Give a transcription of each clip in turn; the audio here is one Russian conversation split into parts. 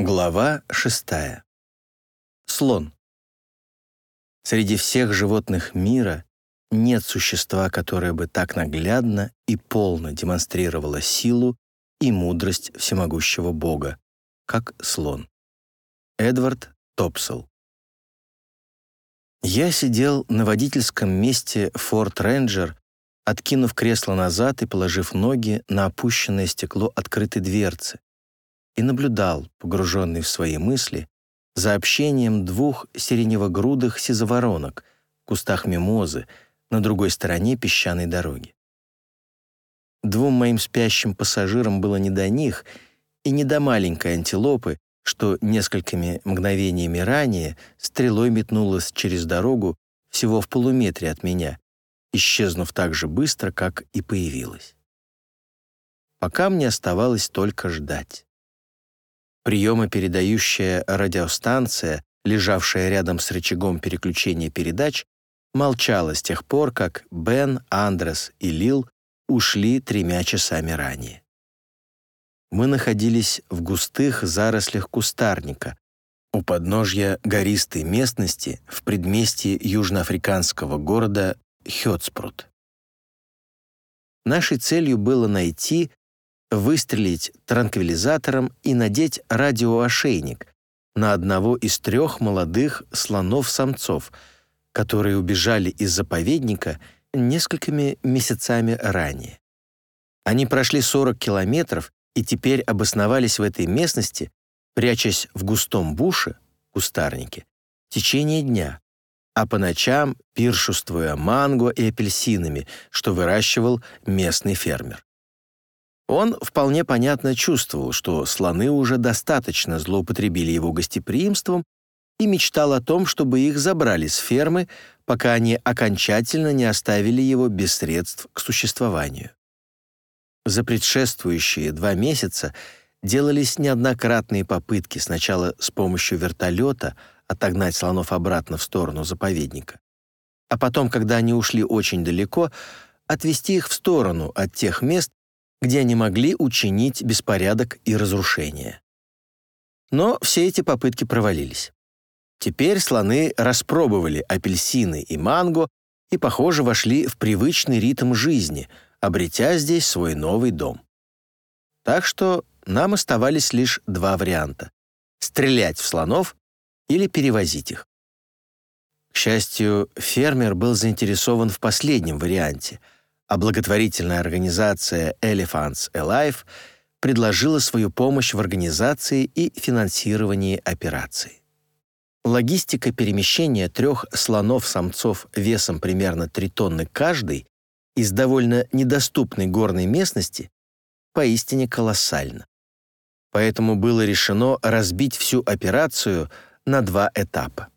Глава шестая. Слон. Среди всех животных мира нет существа, которое бы так наглядно и полно демонстрировало силу и мудрость всемогущего Бога, как слон. Эдвард Топсел. Я сидел на водительском месте Форт Рейнджер, откинув кресло назад и положив ноги на опущенное стекло открытой дверцы, и наблюдал, погруженный в свои мысли, за общением двух сиреневогрудых сизоворонок в кустах мимозы на другой стороне песчаной дороги. Двум моим спящим пассажирам было не до них и не до маленькой антилопы, что несколькими мгновениями ранее стрелой метнулась через дорогу всего в полуметре от меня, исчезнув так же быстро, как и появилась. Пока мне оставалось только ждать приемопередающая радиостанция, лежавшая рядом с рычагом переключения передач, молчала с тех пор, как Бен, Андрес и Лил ушли тремя часами ранее. Мы находились в густых зарослях кустарника, у подножья гористой местности в предместье южноафриканского города Хёцпрут. Нашей целью было найти выстрелить транквилизатором и надеть радиоошейник на одного из трех молодых слонов-самцов, которые убежали из заповедника несколькими месяцами ранее. Они прошли 40 километров и теперь обосновались в этой местности, прячась в густом буше, кустарнике, в течение дня, а по ночам пиршествуя манго и апельсинами, что выращивал местный фермер. Он вполне понятно чувствовал, что слоны уже достаточно злоупотребили его гостеприимством и мечтал о том, чтобы их забрали с фермы, пока они окончательно не оставили его без средств к существованию. За предшествующие два месяца делались неоднократные попытки сначала с помощью вертолета отогнать слонов обратно в сторону заповедника, а потом, когда они ушли очень далеко, отвести их в сторону от тех мест, где они могли учинить беспорядок и разрушение. Но все эти попытки провалились. Теперь слоны распробовали апельсины и манго и, похоже, вошли в привычный ритм жизни, обретя здесь свой новый дом. Так что нам оставались лишь два варианта — стрелять в слонов или перевозить их. К счастью, фермер был заинтересован в последнем варианте — а благотворительная организация Elephants Alive предложила свою помощь в организации и финансировании операции. Логистика перемещения трех слонов-самцов весом примерно 3 тонны каждый из довольно недоступной горной местности поистине колоссальна. Поэтому было решено разбить всю операцию на два этапа.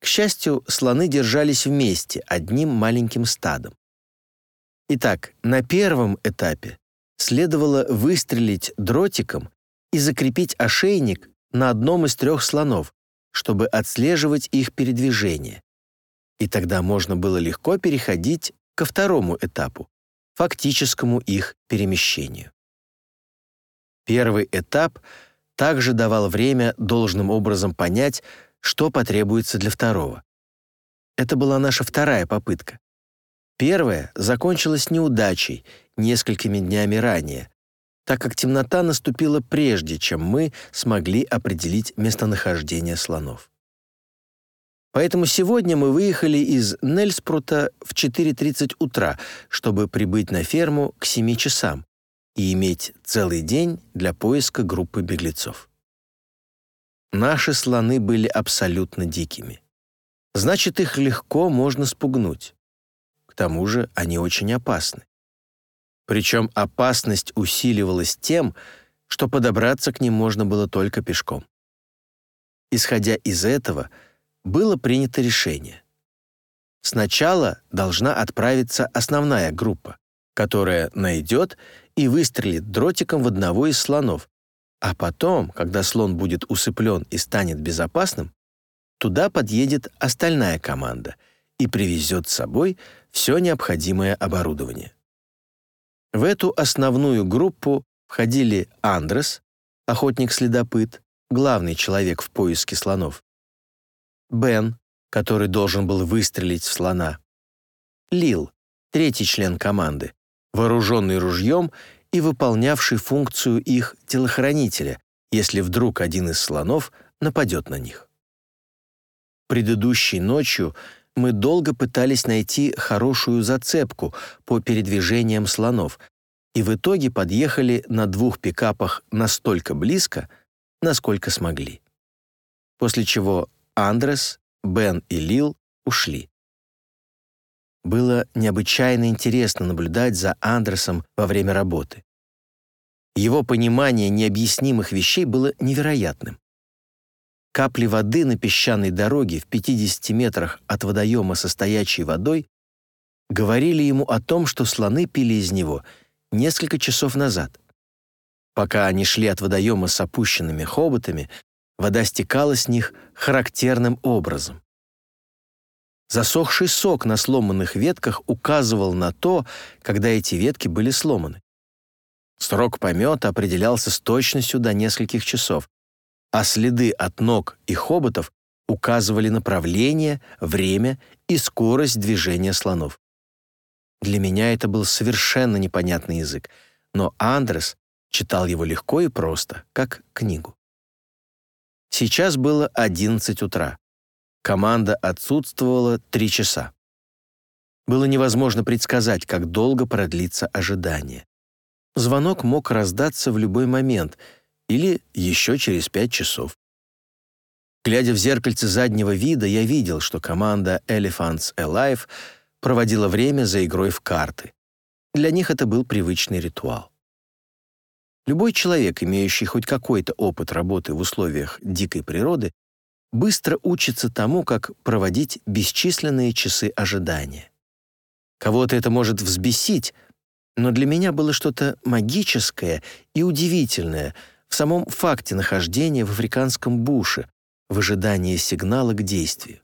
К счастью, слоны держались вместе одним маленьким стадом. Итак, на первом этапе следовало выстрелить дротиком и закрепить ошейник на одном из трех слонов, чтобы отслеживать их передвижение. И тогда можно было легко переходить ко второму этапу, фактическому их перемещению. Первый этап также давал время должным образом понять, что потребуется для второго. Это была наша вторая попытка. Первая закончилась неудачей несколькими днями ранее, так как темнота наступила прежде, чем мы смогли определить местонахождение слонов. Поэтому сегодня мы выехали из Нельспрута в 4.30 утра, чтобы прибыть на ферму к 7 часам и иметь целый день для поиска группы беглецов. Наши слоны были абсолютно дикими. Значит, их легко можно спугнуть тому же они очень опасны. Причем опасность усиливалась тем, что подобраться к ним можно было только пешком. Исходя из этого, было принято решение. Сначала должна отправиться основная группа, которая найдет и выстрелит дротиком в одного из слонов, а потом, когда слон будет усыплен и станет безопасным, туда подъедет остальная команда и привезет с собой все необходимое оборудование. В эту основную группу входили Андрес, охотник-следопыт, главный человек в поиске слонов. Бен, который должен был выстрелить в слона. Лил, третий член команды, вооруженный ружьем и выполнявший функцию их телохранителя, если вдруг один из слонов нападет на них. Предыдущей ночью мы долго пытались найти хорошую зацепку по передвижениям слонов и в итоге подъехали на двух пикапах настолько близко, насколько смогли. После чего Андрес, Бен и Лил ушли. Было необычайно интересно наблюдать за Андерсом во время работы. Его понимание необъяснимых вещей было невероятным. Капли воды на песчаной дороге в 50 метрах от водоема со стоячей водой говорили ему о том, что слоны пили из него несколько часов назад. Пока они шли от водоема с опущенными хоботами, вода стекала с них характерным образом. Засохший сок на сломанных ветках указывал на то, когда эти ветки были сломаны. Срок помета определялся с точностью до нескольких часов, а следы от ног и хоботов указывали направление, время и скорость движения слонов. Для меня это был совершенно непонятный язык, но Андрес читал его легко и просто, как книгу. Сейчас было 11 утра. Команда отсутствовала 3 часа. Было невозможно предсказать, как долго продлится ожидание. Звонок мог раздаться в любой момент или еще через пять часов. Глядя в зеркальце заднего вида, я видел, что команда Elephants Alive проводила время за игрой в карты. Для них это был привычный ритуал. Любой человек, имеющий хоть какой-то опыт работы в условиях дикой природы, быстро учится тому, как проводить бесчисленные часы ожидания. Кого-то это может взбесить, но для меня было что-то магическое и удивительное в самом факте нахождения в африканском буше, в ожидании сигнала к действию,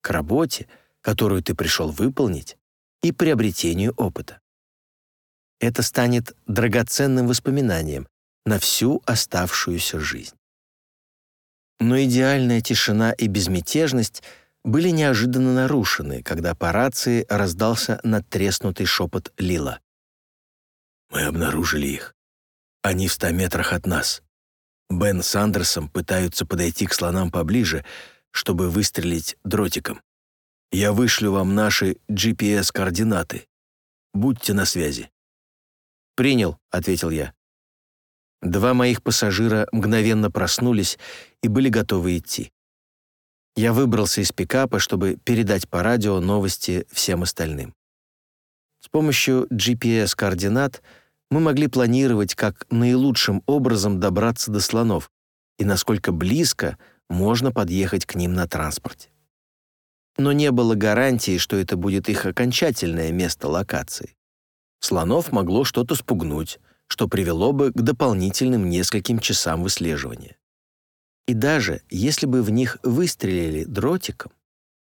к работе, которую ты пришел выполнить, и приобретению опыта. Это станет драгоценным воспоминанием на всю оставшуюся жизнь. Но идеальная тишина и безмятежность были неожиданно нарушены, когда по рации раздался надтреснутый шепот Лила. Мы обнаружили их. Они в ста метрах от нас. Бен с Андерсом пытаются подойти к слонам поближе, чтобы выстрелить дротиком. Я вышлю вам наши GPS-координаты. Будьте на связи». «Принял», — ответил я. Два моих пассажира мгновенно проснулись и были готовы идти. Я выбрался из пикапа, чтобы передать по радио новости всем остальным. С помощью GPS-координат мы могли планировать, как наилучшим образом добраться до слонов и насколько близко можно подъехать к ним на транспорте. Но не было гарантии, что это будет их окончательное место локации. Слонов могло что-то спугнуть, что привело бы к дополнительным нескольким часам выслеживания. И даже если бы в них выстрелили дротиком,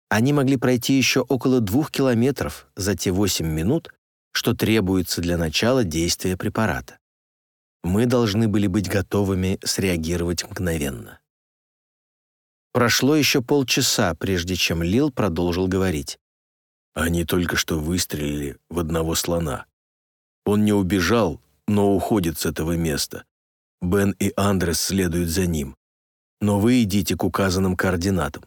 они могли пройти еще около двух километров за те 8 минут, что требуется для начала действия препарата. Мы должны были быть готовыми среагировать мгновенно. Прошло еще полчаса, прежде чем Лил продолжил говорить. Они только что выстрелили в одного слона. Он не убежал, но уходит с этого места. Бен и Андрес следуют за ним. Но вы идите к указанным координатам.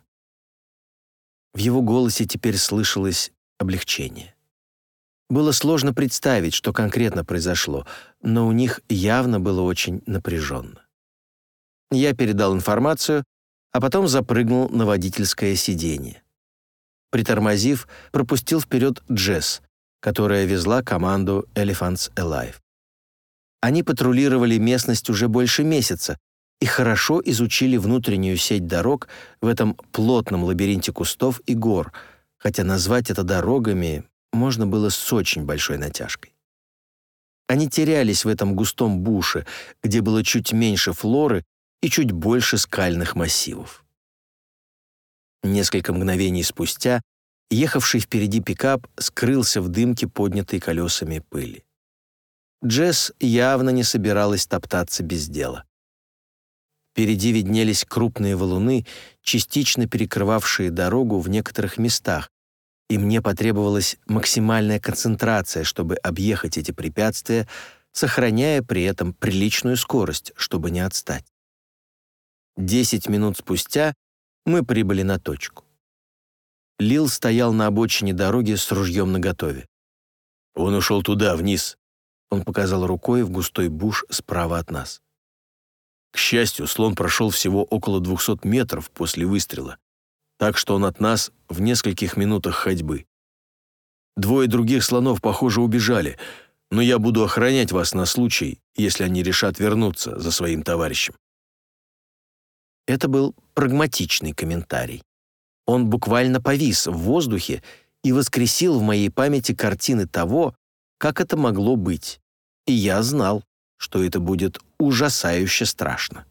В его голосе теперь слышалось облегчение. Было сложно представить, что конкретно произошло, но у них явно было очень напряженно. Я передал информацию, а потом запрыгнул на водительское сиденье. Притормозив, пропустил вперед Джесс, которая везла команду Elephants Alive. Они патрулировали местность уже больше месяца, и хорошо изучили внутреннюю сеть дорог в этом плотном лабиринте кустов и гор, хотя назвать это дорогами можно было с очень большой натяжкой. Они терялись в этом густом буше, где было чуть меньше флоры и чуть больше скальных массивов. Несколько мгновений спустя ехавший впереди пикап скрылся в дымке, поднятой колесами пыли. Джесс явно не собиралась топтаться без дела. Впереди виднелись крупные валуны, частично перекрывавшие дорогу в некоторых местах, и мне потребовалась максимальная концентрация, чтобы объехать эти препятствия, сохраняя при этом приличную скорость, чтобы не отстать. Десять минут спустя мы прибыли на точку. Лил стоял на обочине дороги с ружьем наготове. «Он ушел туда, вниз», — он показал рукой в густой буш справа от нас. К счастью, слон прошел всего около 200 метров после выстрела, так что он от нас в нескольких минутах ходьбы. Двое других слонов, похоже, убежали, но я буду охранять вас на случай, если они решат вернуться за своим товарищем. Это был прагматичный комментарий. Он буквально повис в воздухе и воскресил в моей памяти картины того, как это могло быть. И я знал, что это будет ужасающе страшно.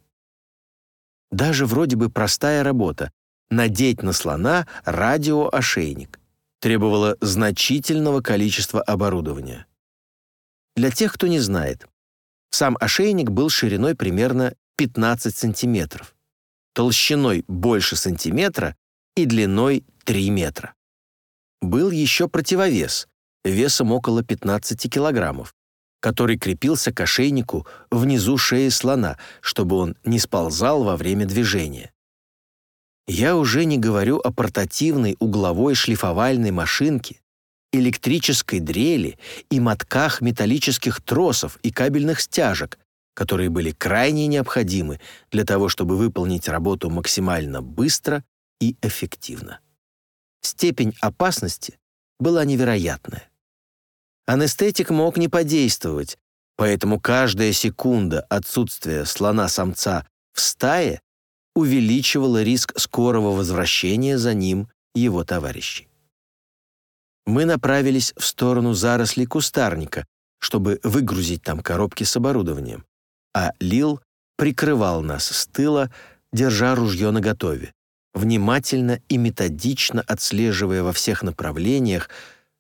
Даже вроде бы простая работа — надеть на слона радиоошейник требовала значительного количества оборудования. Для тех, кто не знает, сам ошейник был шириной примерно 15 сантиметров, толщиной больше сантиметра и длиной 3 метра. Был еще противовес, весом около 15 килограммов, который крепился к ошейнику внизу шеи слона, чтобы он не сползал во время движения. Я уже не говорю о портативной угловой шлифовальной машинке, электрической дрели и мотках металлических тросов и кабельных стяжек, которые были крайне необходимы для того, чтобы выполнить работу максимально быстро и эффективно. Степень опасности была невероятная. Анестетик мог не подействовать, поэтому каждая секунда отсутствия слона-самца в стае увеличивала риск скорого возвращения за ним его товарищей. Мы направились в сторону зарослей кустарника, чтобы выгрузить там коробки с оборудованием, а Лил прикрывал нас с тыла, держа ружье наготове, внимательно и методично отслеживая во всех направлениях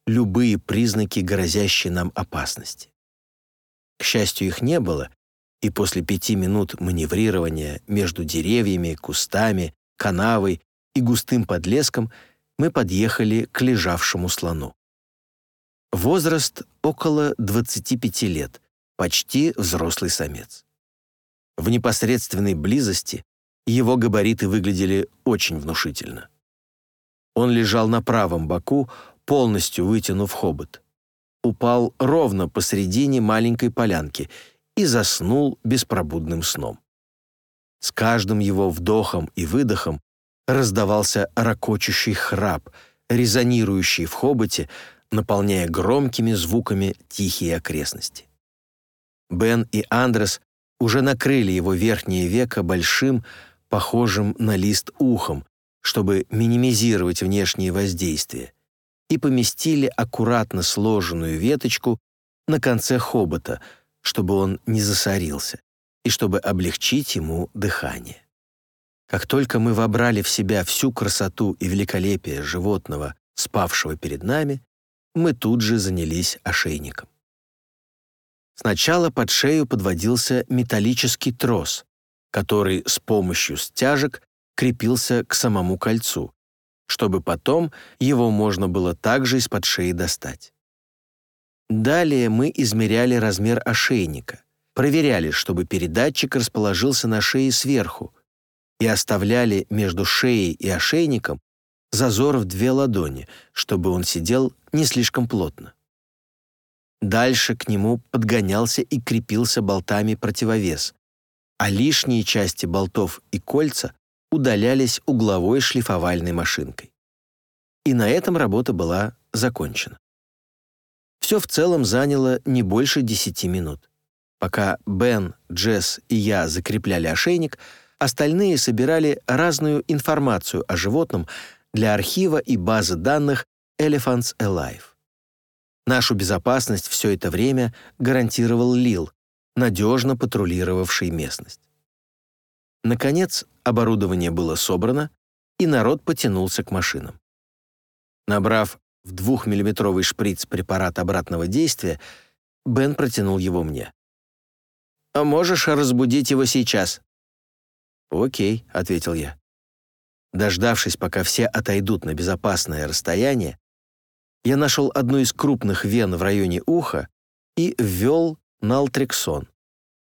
любые признаки грозящей нам опасности. К счастью, их не было, и после пяти минут маневрирования между деревьями, кустами, канавой и густым подлеском мы подъехали к лежавшему слону. Возраст около 25 лет, почти взрослый самец. В непосредственной близости его габариты выглядели очень внушительно. Он лежал на правом боку, полностью вытянув хобот. Упал ровно посредине маленькой полянки и заснул беспробудным сном. С каждым его вдохом и выдохом раздавался ракочущий храп, резонирующий в хоботе, наполняя громкими звуками тихие окрестности. Бен и Андрес уже накрыли его верхнее веко большим, похожим на лист ухом, чтобы минимизировать внешние воздействия, и поместили аккуратно сложенную веточку на конце хобота, чтобы он не засорился, и чтобы облегчить ему дыхание. Как только мы вобрали в себя всю красоту и великолепие животного, спавшего перед нами, мы тут же занялись ошейником. Сначала под шею подводился металлический трос, который с помощью стяжек крепился к самому кольцу, чтобы потом его можно было также из-под шеи достать. Далее мы измеряли размер ошейника, проверяли, чтобы передатчик расположился на шее сверху, и оставляли между шеей и ошейником зазор в две ладони, чтобы он сидел не слишком плотно. Дальше к нему подгонялся и крепился болтами противовес, а лишние части болтов и кольца удалялись угловой шлифовальной машинкой. И на этом работа была закончена. Все в целом заняло не больше 10 минут. Пока Бен, Джесс и я закрепляли ошейник, остальные собирали разную информацию о животном для архива и базы данных Elephants Alive. Нашу безопасность все это время гарантировал Лил, надежно патрулировавший местность. Наконец, оборудование было собрано, и народ потянулся к машинам. Набрав в двухмиллиметровый шприц препарат обратного действия, Бен протянул его мне. «А можешь разбудить его сейчас?» «Окей», — ответил я. Дождавшись, пока все отойдут на безопасное расстояние, я нашел одну из крупных вен в районе уха и ввел налтрексон,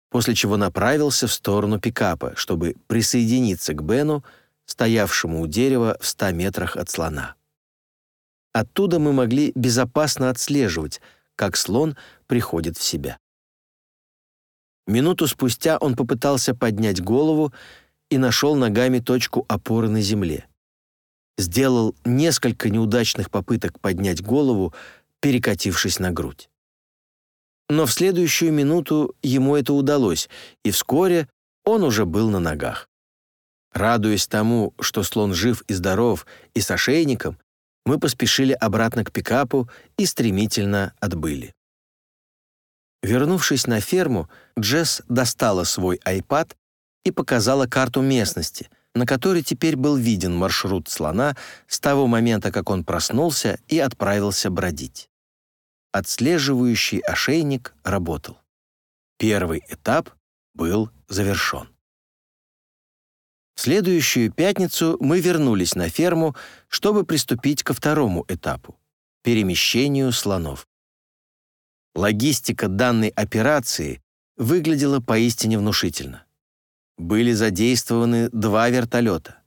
после чего направился в сторону пикапа, чтобы присоединиться к Бену, стоявшему у дерева в ста метрах от слона. Оттуда мы могли безопасно отслеживать, как слон приходит в себя. Минуту спустя он попытался поднять голову и нашел ногами точку опоры на земле. Сделал несколько неудачных попыток поднять голову, перекатившись на грудь. Но в следующую минуту ему это удалось, и вскоре он уже был на ногах. Радуясь тому, что слон жив и здоров и с ошейником, мы поспешили обратно к пикапу и стремительно отбыли. Вернувшись на ферму, Джесс достала свой iPad и показала карту местности, на которой теперь был виден маршрут слона с того момента, как он проснулся и отправился бродить. Отслеживающий ошейник работал. Первый этап был завершен. В следующую пятницу мы вернулись на ферму, чтобы приступить ко второму этапу — перемещению слонов. Логистика данной операции выглядела поистине внушительно. Были задействованы два вертолета,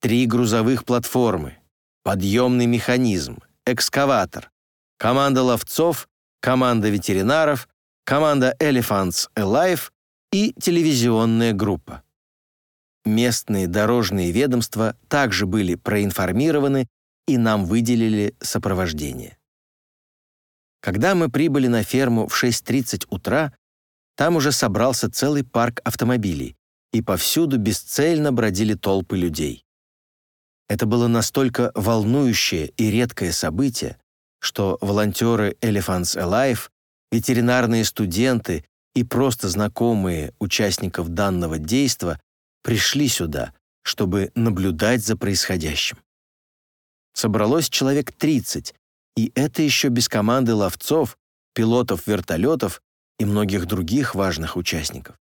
три грузовых платформы, подъемный механизм, экскаватор, команда ловцов, команда ветеринаров, команда Elephants Alive и телевизионная группа. Местные дорожные ведомства также были проинформированы и нам выделили сопровождение. Когда мы прибыли на ферму в 6.30 утра, там уже собрался целый парк автомобилей, и повсюду бесцельно бродили толпы людей. Это было настолько волнующее и редкое событие, что волонтеры Elephants Alive, ветеринарные студенты и просто знакомые участников данного действа пришли сюда, чтобы наблюдать за происходящим. Собралось человек 30, и это еще без команды ловцов, пилотов вертолетов и многих других важных участников.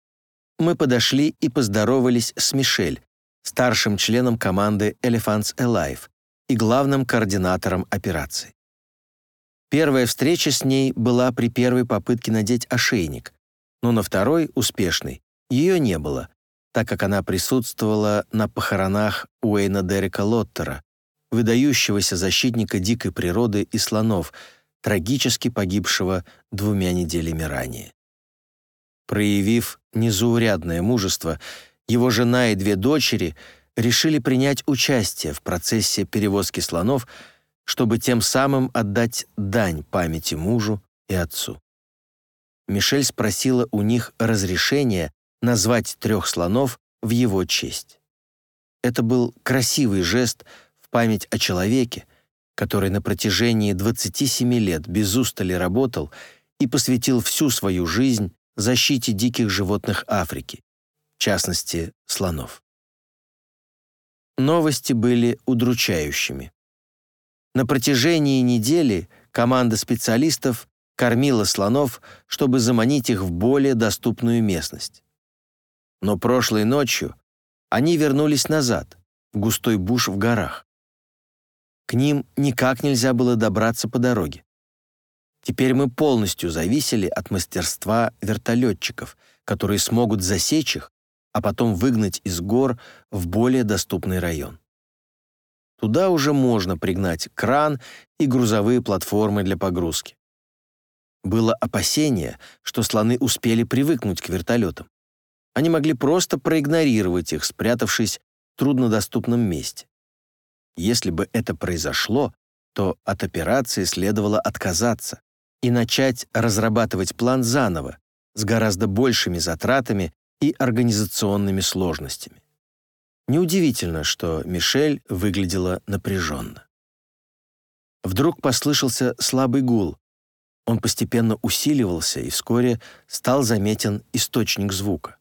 Мы подошли и поздоровались с Мишель, старшим членом команды Elephants Alive и главным координатором операции. Первая встреча с ней была при первой попытке надеть ошейник, но на второй, успешной, ее не было, так как она присутствовала на похоронах Уэйна Дерека Лоттера, выдающегося защитника дикой природы и слонов, трагически погибшего двумя неделями ранее. Проявив незаурядное мужество, его жена и две дочери решили принять участие в процессе перевозки слонов, чтобы тем самым отдать дань памяти мужу и отцу. Мишель спросила у них разрешения назвать трех слонов в его честь. Это был красивый жест — память о человеке, который на протяжении 27 лет без устали работал и посвятил всю свою жизнь защите диких животных Африки, в частности, слонов. Новости были удручающими. На протяжении недели команда специалистов кормила слонов, чтобы заманить их в более доступную местность. Но прошлой ночью они вернулись назад, в густой буш в горах. К ним никак нельзя было добраться по дороге. Теперь мы полностью зависели от мастерства вертолетчиков, которые смогут засечь их, а потом выгнать из гор в более доступный район. Туда уже можно пригнать кран и грузовые платформы для погрузки. Было опасение, что слоны успели привыкнуть к вертолетам. Они могли просто проигнорировать их, спрятавшись в труднодоступном месте. Если бы это произошло, то от операции следовало отказаться и начать разрабатывать план заново, с гораздо большими затратами и организационными сложностями. Неудивительно, что Мишель выглядела напряженно. Вдруг послышался слабый гул. Он постепенно усиливался, и вскоре стал заметен источник звука.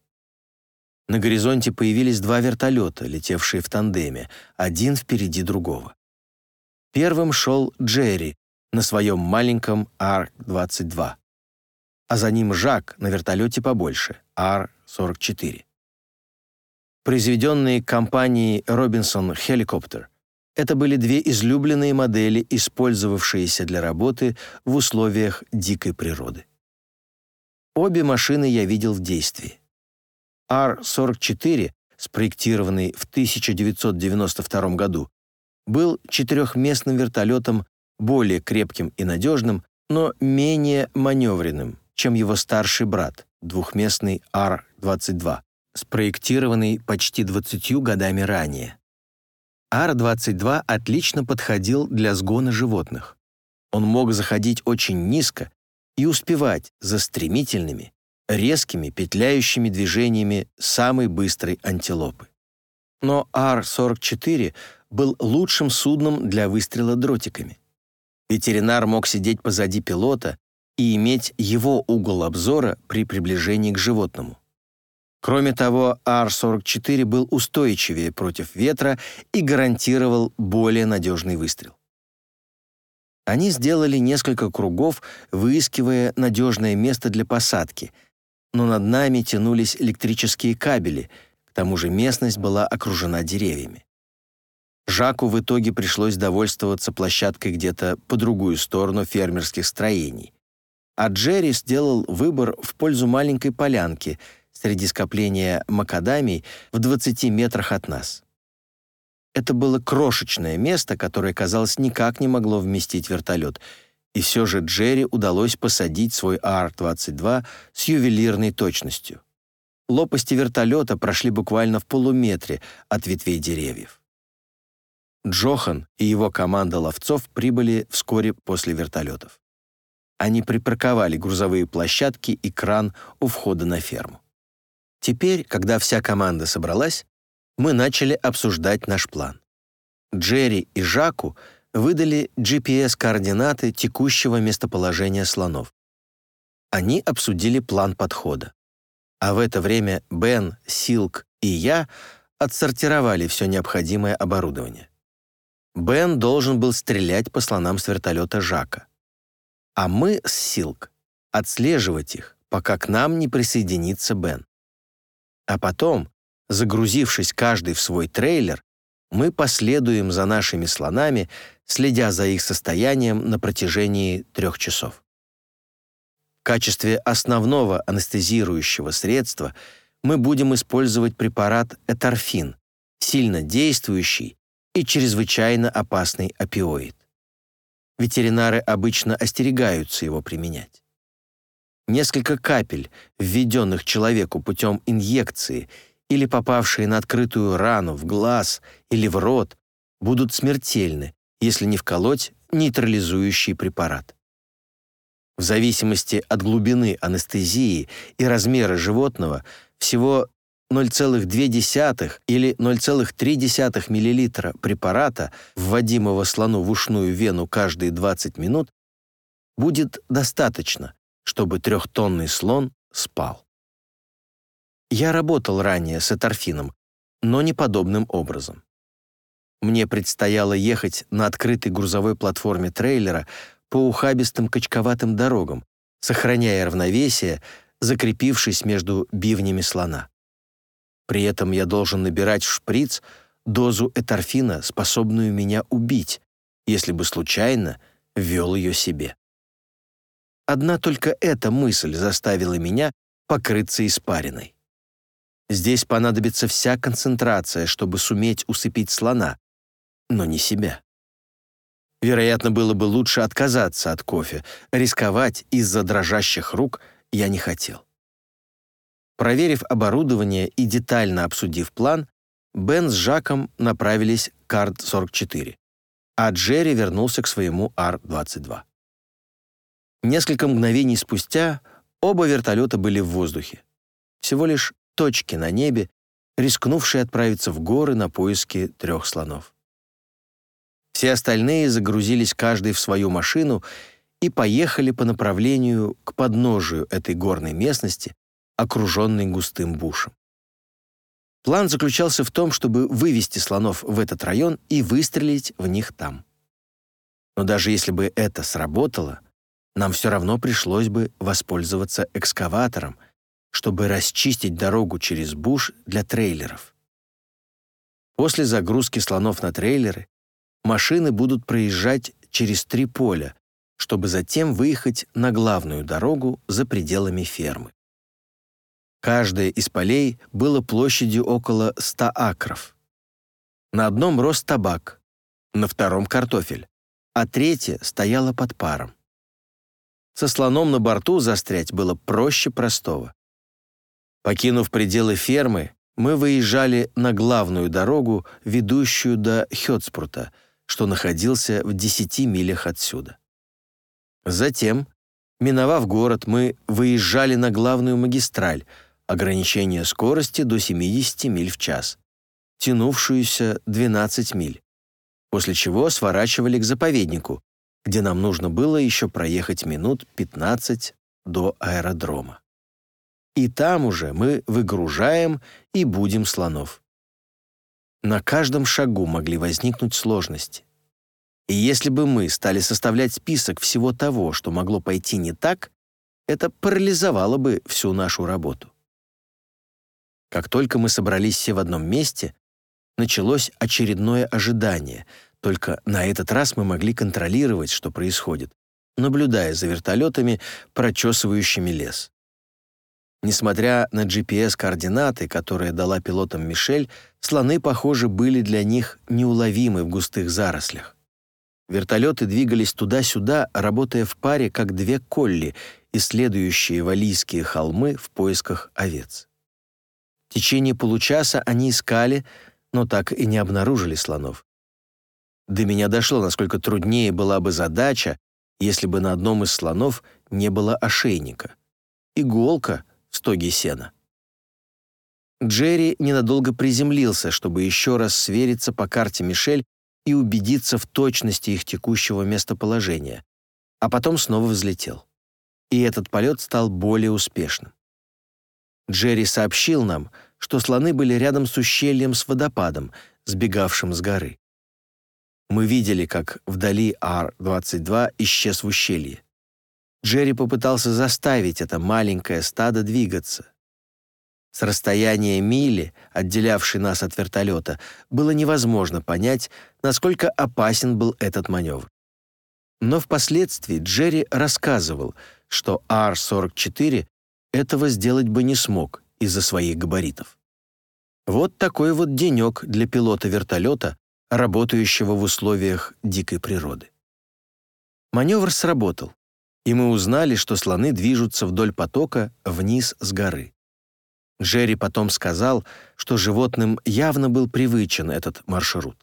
На горизонте появились два вертолета, летевшие в тандеме, один впереди другого. Первым шел Джерри на своем маленьком Ар-22, а за ним Жак на вертолете побольше, Ар-44. произведенные компанией Robinson Helicopter. Это были две излюбленные модели, использовавшиеся для работы в условиях дикой природы. Обе машины я видел в действии. Р-44, спроектированный в 1992 году, был четырехместным вертолетом более крепким и надежным, но менее маневренным, чем его старший брат, двухместный Р-22, спроектированный почти 20 годами ранее. Ар-22 отлично подходил для сгона животных. Он мог заходить очень низко и успевать за стремительными, резкими, петляющими движениями самой быстрой антилопы. Но Ар-44 был лучшим судном для выстрела дротиками. Ветеринар мог сидеть позади пилота и иметь его угол обзора при приближении к животному. Кроме того, Ар-44 был устойчивее против ветра и гарантировал более надежный выстрел. Они сделали несколько кругов, выискивая надежное место для посадки, но над нами тянулись электрические кабели, к тому же местность была окружена деревьями. Жаку в итоге пришлось довольствоваться площадкой где-то по другую сторону фермерских строений. А Джерри сделал выбор в пользу маленькой полянки — среди скопления макадамий в 20 метрах от нас. Это было крошечное место, которое, казалось, никак не могло вместить вертолет, и все же Джерри удалось посадить свой Ар-22 с ювелирной точностью. Лопасти вертолета прошли буквально в полуметре от ветвей деревьев. Джохан и его команда ловцов прибыли вскоре после вертолетов. Они припарковали грузовые площадки и кран у входа на ферму. Теперь, когда вся команда собралась, мы начали обсуждать наш план. Джерри и Жаку выдали GPS-координаты текущего местоположения слонов. Они обсудили план подхода. А в это время Бен, Силк и я отсортировали все необходимое оборудование. Бен должен был стрелять по слонам с вертолета Жака. А мы с Силк отслеживать их, пока к нам не присоединится Бен. А потом, загрузившись каждый в свой трейлер, мы последуем за нашими слонами, следя за их состоянием на протяжении трех часов. В качестве основного анестезирующего средства мы будем использовать препарат эторфин, сильно действующий и чрезвычайно опасный опиоид. Ветеринары обычно остерегаются его применять. Несколько капель, введенных человеку путем инъекции или попавшие на открытую рану в глаз или в рот, будут смертельны, если не вколоть нейтрализующий препарат. В зависимости от глубины анестезии и размера животного всего 0,2 или 0,3 мл препарата, вводимого слону в ушную вену каждые 20 минут, будет достаточно, чтобы трехтонный слон спал. Я работал ранее с эторфином, но не подобным образом. Мне предстояло ехать на открытой грузовой платформе трейлера по ухабистым качковатым дорогам, сохраняя равновесие, закрепившись между бивнями слона. При этом я должен набирать в шприц дозу эторфина, способную меня убить, если бы случайно ввел ее себе. Одна только эта мысль заставила меня покрыться испариной. Здесь понадобится вся концентрация, чтобы суметь усыпить слона, но не себя. Вероятно, было бы лучше отказаться от кофе, рисковать из-за дрожащих рук я не хотел. Проверив оборудование и детально обсудив план, Бен с Жаком направились к Арт-44, а Джерри вернулся к своему Ар-22. Несколько мгновений спустя оба вертолета были в воздухе. Всего лишь точки на небе, рискнувшие отправиться в горы на поиски трех слонов. Все остальные загрузились каждый в свою машину и поехали по направлению к подножию этой горной местности, окруженной густым бушем. План заключался в том, чтобы вывести слонов в этот район и выстрелить в них там. Но даже если бы это сработало — нам все равно пришлось бы воспользоваться экскаватором, чтобы расчистить дорогу через буш для трейлеров. После загрузки слонов на трейлеры машины будут проезжать через три поля, чтобы затем выехать на главную дорогу за пределами фермы. Каждое из полей было площадью около 100 акров. На одном рос табак, на втором — картофель, а третье стояло под паром. Со слоном на борту застрять было проще простого. Покинув пределы фермы, мы выезжали на главную дорогу, ведущую до Хёцпрута, что находился в 10 милях отсюда. Затем, миновав город, мы выезжали на главную магистраль, ограничение скорости до 70 миль в час, тянувшуюся 12 миль, после чего сворачивали к заповеднику, где нам нужно было еще проехать минут 15 до аэродрома. И там уже мы выгружаем и будем слонов. На каждом шагу могли возникнуть сложности. И если бы мы стали составлять список всего того, что могло пойти не так, это парализовало бы всю нашу работу. Как только мы собрались все в одном месте, началось очередное ожидание, только на этот раз мы могли контролировать, что происходит, наблюдая за вертолетами, прочесывающими лес. Несмотря на GPS-координаты, которые дала пилотам Мишель, слоны, похоже, были для них неуловимы в густых зарослях. Вертолеты двигались туда-сюда, работая в паре, как две колли, исследующие валийские холмы в поисках овец. В течение получаса они искали, но так и не обнаружили слонов. До меня дошло, насколько труднее была бы задача, если бы на одном из слонов не было ошейника. Иголка в стоге сена. Джерри ненадолго приземлился, чтобы еще раз свериться по карте Мишель и убедиться в точности их текущего местоположения, а потом снова взлетел. И этот полет стал более успешным. Джерри сообщил нам, что слоны были рядом с ущельем с водопадом, сбегавшим с горы. Мы видели, как вдали Ар-22 исчез в ущелье. Джерри попытался заставить это маленькое стадо двигаться. С расстояния мили, отделявшей нас от вертолета, было невозможно понять, насколько опасен был этот маневр. Но впоследствии Джерри рассказывал, что Ар-44 этого сделать бы не смог из-за своих габаритов. Вот такой вот денек для пилота вертолета, работающего в условиях дикой природы. Маневр сработал, и мы узнали, что слоны движутся вдоль потока вниз с горы. Джерри потом сказал, что животным явно был привычен этот маршрут.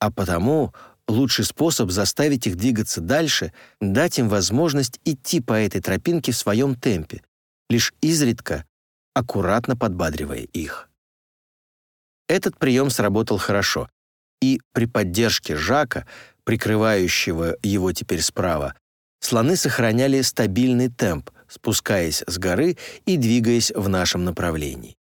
А потому лучший способ заставить их двигаться дальше — дать им возможность идти по этой тропинке в своем темпе, лишь изредка аккуратно подбадривая их. Этот прием сработал хорошо, и при поддержке Жака, прикрывающего его теперь справа, слоны сохраняли стабильный темп, спускаясь с горы и двигаясь в нашем направлении.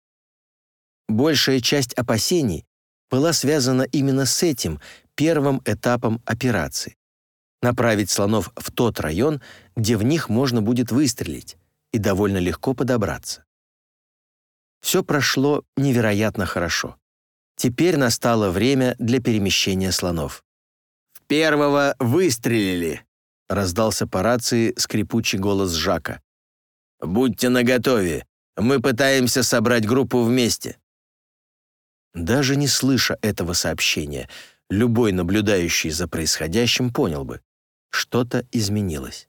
Большая часть опасений была связана именно с этим первым этапом операции — направить слонов в тот район, где в них можно будет выстрелить и довольно легко подобраться. Все прошло невероятно хорошо. Теперь настало время для перемещения слонов. «В первого выстрелили!» — раздался по рации скрипучий голос Жака. «Будьте наготове, мы пытаемся собрать группу вместе». Даже не слыша этого сообщения, любой наблюдающий за происходящим понял бы, что-то изменилось.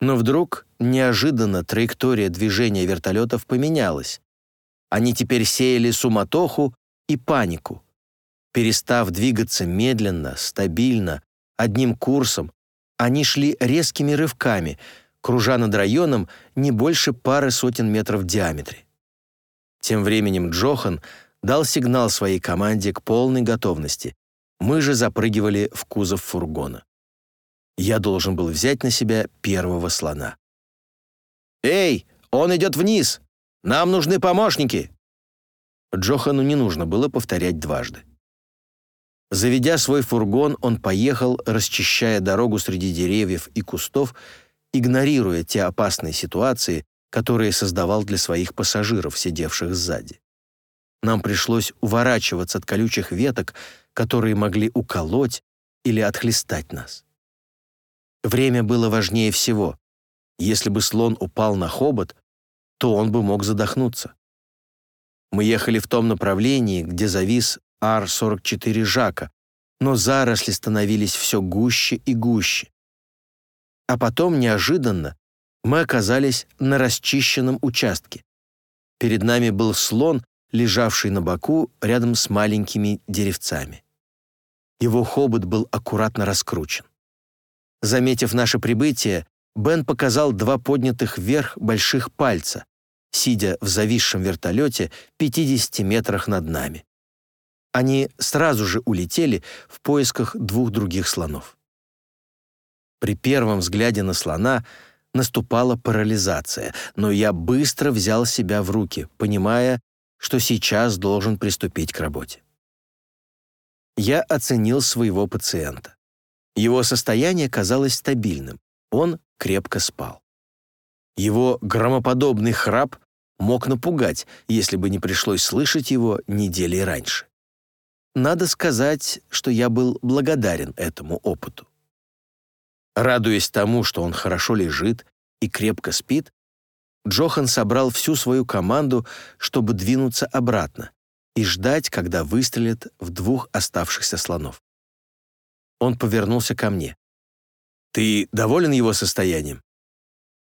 Но вдруг неожиданно траектория движения вертолетов поменялась. Они теперь сеяли суматоху и панику. Перестав двигаться медленно, стабильно, одним курсом, они шли резкими рывками, кружа над районом не больше пары сотен метров в диаметре. Тем временем Джохан дал сигнал своей команде к полной готовности. Мы же запрыгивали в кузов фургона. Я должен был взять на себя первого слона. «Эй, он идет вниз! Нам нужны помощники!» Джохану не нужно было повторять дважды. Заведя свой фургон, он поехал, расчищая дорогу среди деревьев и кустов, игнорируя те опасные ситуации, которые создавал для своих пассажиров, сидевших сзади. Нам пришлось уворачиваться от колючих веток, которые могли уколоть или отхлестать нас. Время было важнее всего. Если бы слон упал на хобот, то он бы мог задохнуться. Мы ехали в том направлении, где завис Ар-44 Жака, но заросли становились все гуще и гуще. А потом, неожиданно, мы оказались на расчищенном участке. Перед нами был слон, лежавший на боку рядом с маленькими деревцами. Его хобот был аккуратно раскручен. Заметив наше прибытие, Бен показал два поднятых вверх больших пальца, сидя в зависшем вертолете 50 метрах над нами. Они сразу же улетели в поисках двух других слонов. При первом взгляде на слона наступала парализация, но я быстро взял себя в руки, понимая, что сейчас должен приступить к работе. Я оценил своего пациента. Его состояние казалось стабильным, он крепко спал. Его громоподобный храп мог напугать, если бы не пришлось слышать его недели раньше. Надо сказать, что я был благодарен этому опыту. Радуясь тому, что он хорошо лежит и крепко спит, Джохан собрал всю свою команду, чтобы двинуться обратно и ждать, когда выстрелят в двух оставшихся слонов. Он повернулся ко мне. «Ты доволен его состоянием?»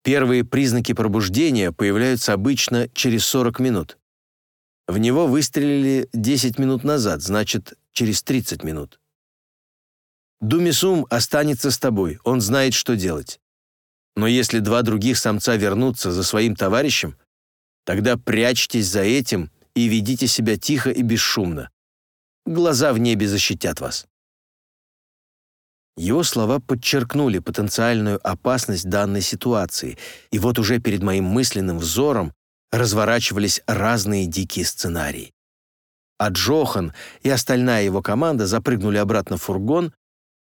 Первые признаки пробуждения появляются обычно через 40 минут. В него выстрелили 10 минут назад, значит, через 30 минут. Думисум останется с тобой, он знает, что делать. Но если два других самца вернутся за своим товарищем, тогда прячьтесь за этим и ведите себя тихо и бесшумно. Глаза в небе защитят вас. Его слова подчеркнули потенциальную опасность данной ситуации, и вот уже перед моим мысленным взором разворачивались разные дикие сценарии. А Джохан и остальная его команда запрыгнули обратно в фургон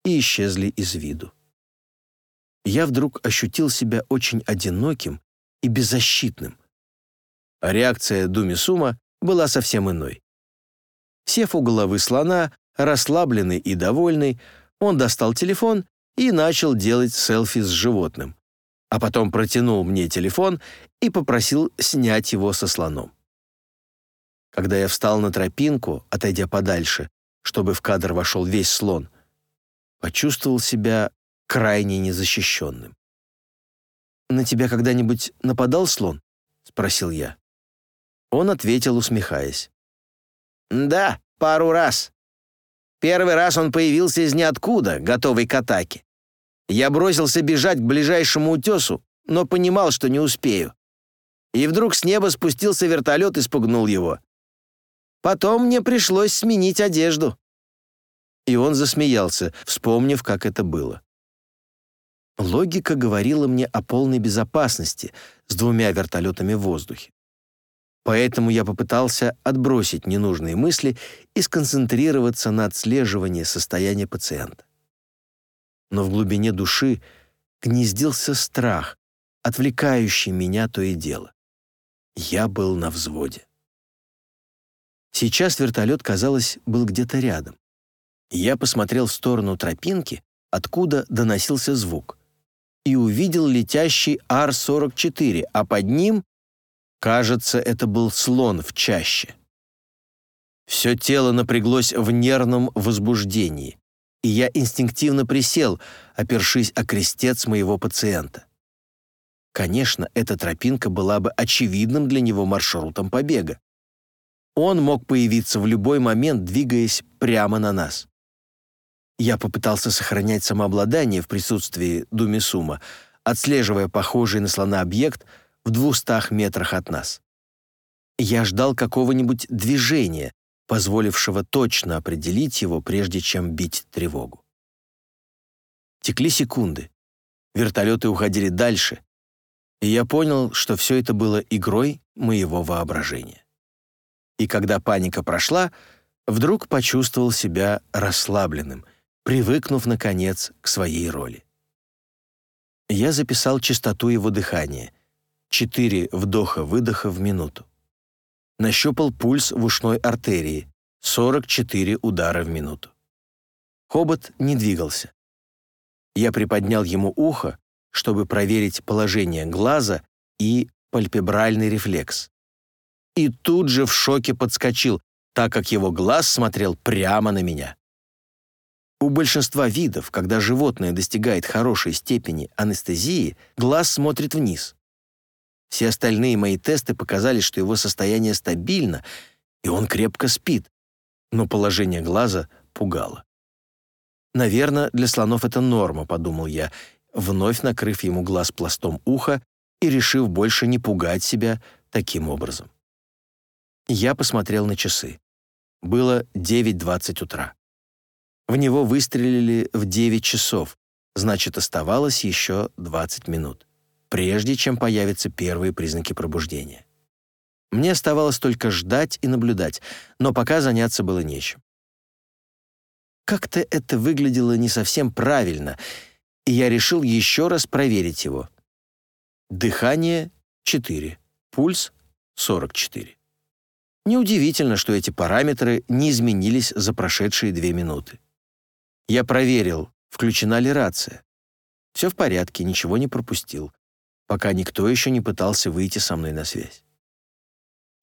и исчезли из виду. Я вдруг ощутил себя очень одиноким и беззащитным. Реакция Думи Сума была совсем иной. Сев у головы слона, расслабленный и довольный, он достал телефон и начал делать селфи с животным, а потом протянул мне телефон и попросил снять его со слоном. Когда я встал на тропинку, отойдя подальше, чтобы в кадр вошел весь слон, почувствовал себя крайне незащищенным. «На тебя когда-нибудь нападал слон?» — спросил я. Он ответил, усмехаясь. «Да, пару раз. Первый раз он появился из ниоткуда, готовый к атаке. Я бросился бежать к ближайшему утесу, но понимал, что не успею. И вдруг с неба спустился вертолет и спугнул его. Потом мне пришлось сменить одежду. И он засмеялся, вспомнив, как это было. Логика говорила мне о полной безопасности с двумя вертолетами в воздухе. Поэтому я попытался отбросить ненужные мысли и сконцентрироваться на отслеживании состояния пациента. Но в глубине души гнездился страх, отвлекающий меня то и дело. Я был на взводе. Сейчас вертолет, казалось, был где-то рядом. Я посмотрел в сторону тропинки, откуда доносился звук, и увидел летящий Ар-44, а под ним Кажется, это был слон в чаще. Все тело напряглось в нервном возбуждении, и я инстинктивно присел, опершись о крестец моего пациента. Конечно, эта тропинка была бы очевидным для него маршрутом побега. Он мог появиться в любой момент, двигаясь прямо на нас. Я попытался сохранять самообладание в присутствии Думисума, отслеживая похожий на слона объект — в двухстах метрах от нас. Я ждал какого-нибудь движения, позволившего точно определить его, прежде чем бить тревогу. Текли секунды. Вертолеты уходили дальше, и я понял, что все это было игрой моего воображения. И когда паника прошла, вдруг почувствовал себя расслабленным, привыкнув, наконец, к своей роли. Я записал частоту его дыхания — Четыре вдоха-выдоха в минуту. Нащупал пульс в ушной артерии. 44 удара в минуту. Хобот не двигался. Я приподнял ему ухо, чтобы проверить положение глаза и пальпебральный рефлекс. И тут же в шоке подскочил, так как его глаз смотрел прямо на меня. У большинства видов, когда животное достигает хорошей степени анестезии, глаз смотрит вниз. Все остальные мои тесты показали, что его состояние стабильно, и он крепко спит, но положение глаза пугало. «Наверное, для слонов это норма», — подумал я, вновь накрыв ему глаз пластом уха и решив больше не пугать себя таким образом. Я посмотрел на часы. Было 9.20 утра. В него выстрелили в 9 часов, значит, оставалось еще 20 минут, прежде чем появятся первые признаки пробуждения. Мне оставалось только ждать и наблюдать, но пока заняться было нечем. Как-то это выглядело не совсем правильно, и я решил еще раз проверить его. Дыхание — 4, пульс — 44. Неудивительно, что эти параметры не изменились за прошедшие две минуты. Я проверил, включена ли рация. Все в порядке, ничего не пропустил, пока никто еще не пытался выйти со мной на связь.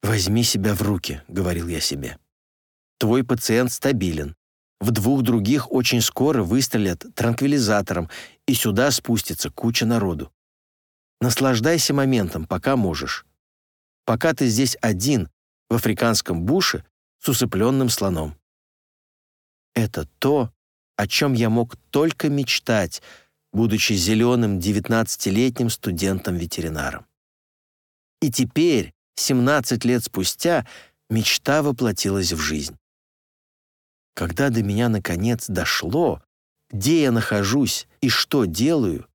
«Возьми себя в руки», — говорил я себе. «Твой пациент стабилен. В двух других очень скоро выстрелят транквилизатором, и сюда спустится куча народу. Наслаждайся моментом, пока можешь. Пока ты здесь один, в африканском буше, с усыпленным слоном. Это то, о чем я мог только мечтать, будучи зеленым 19-летним студентом-ветеринаром. И теперь, 17 лет спустя, мечта воплотилась в жизнь. Когда до меня наконец дошло, где я нахожусь и что делаю,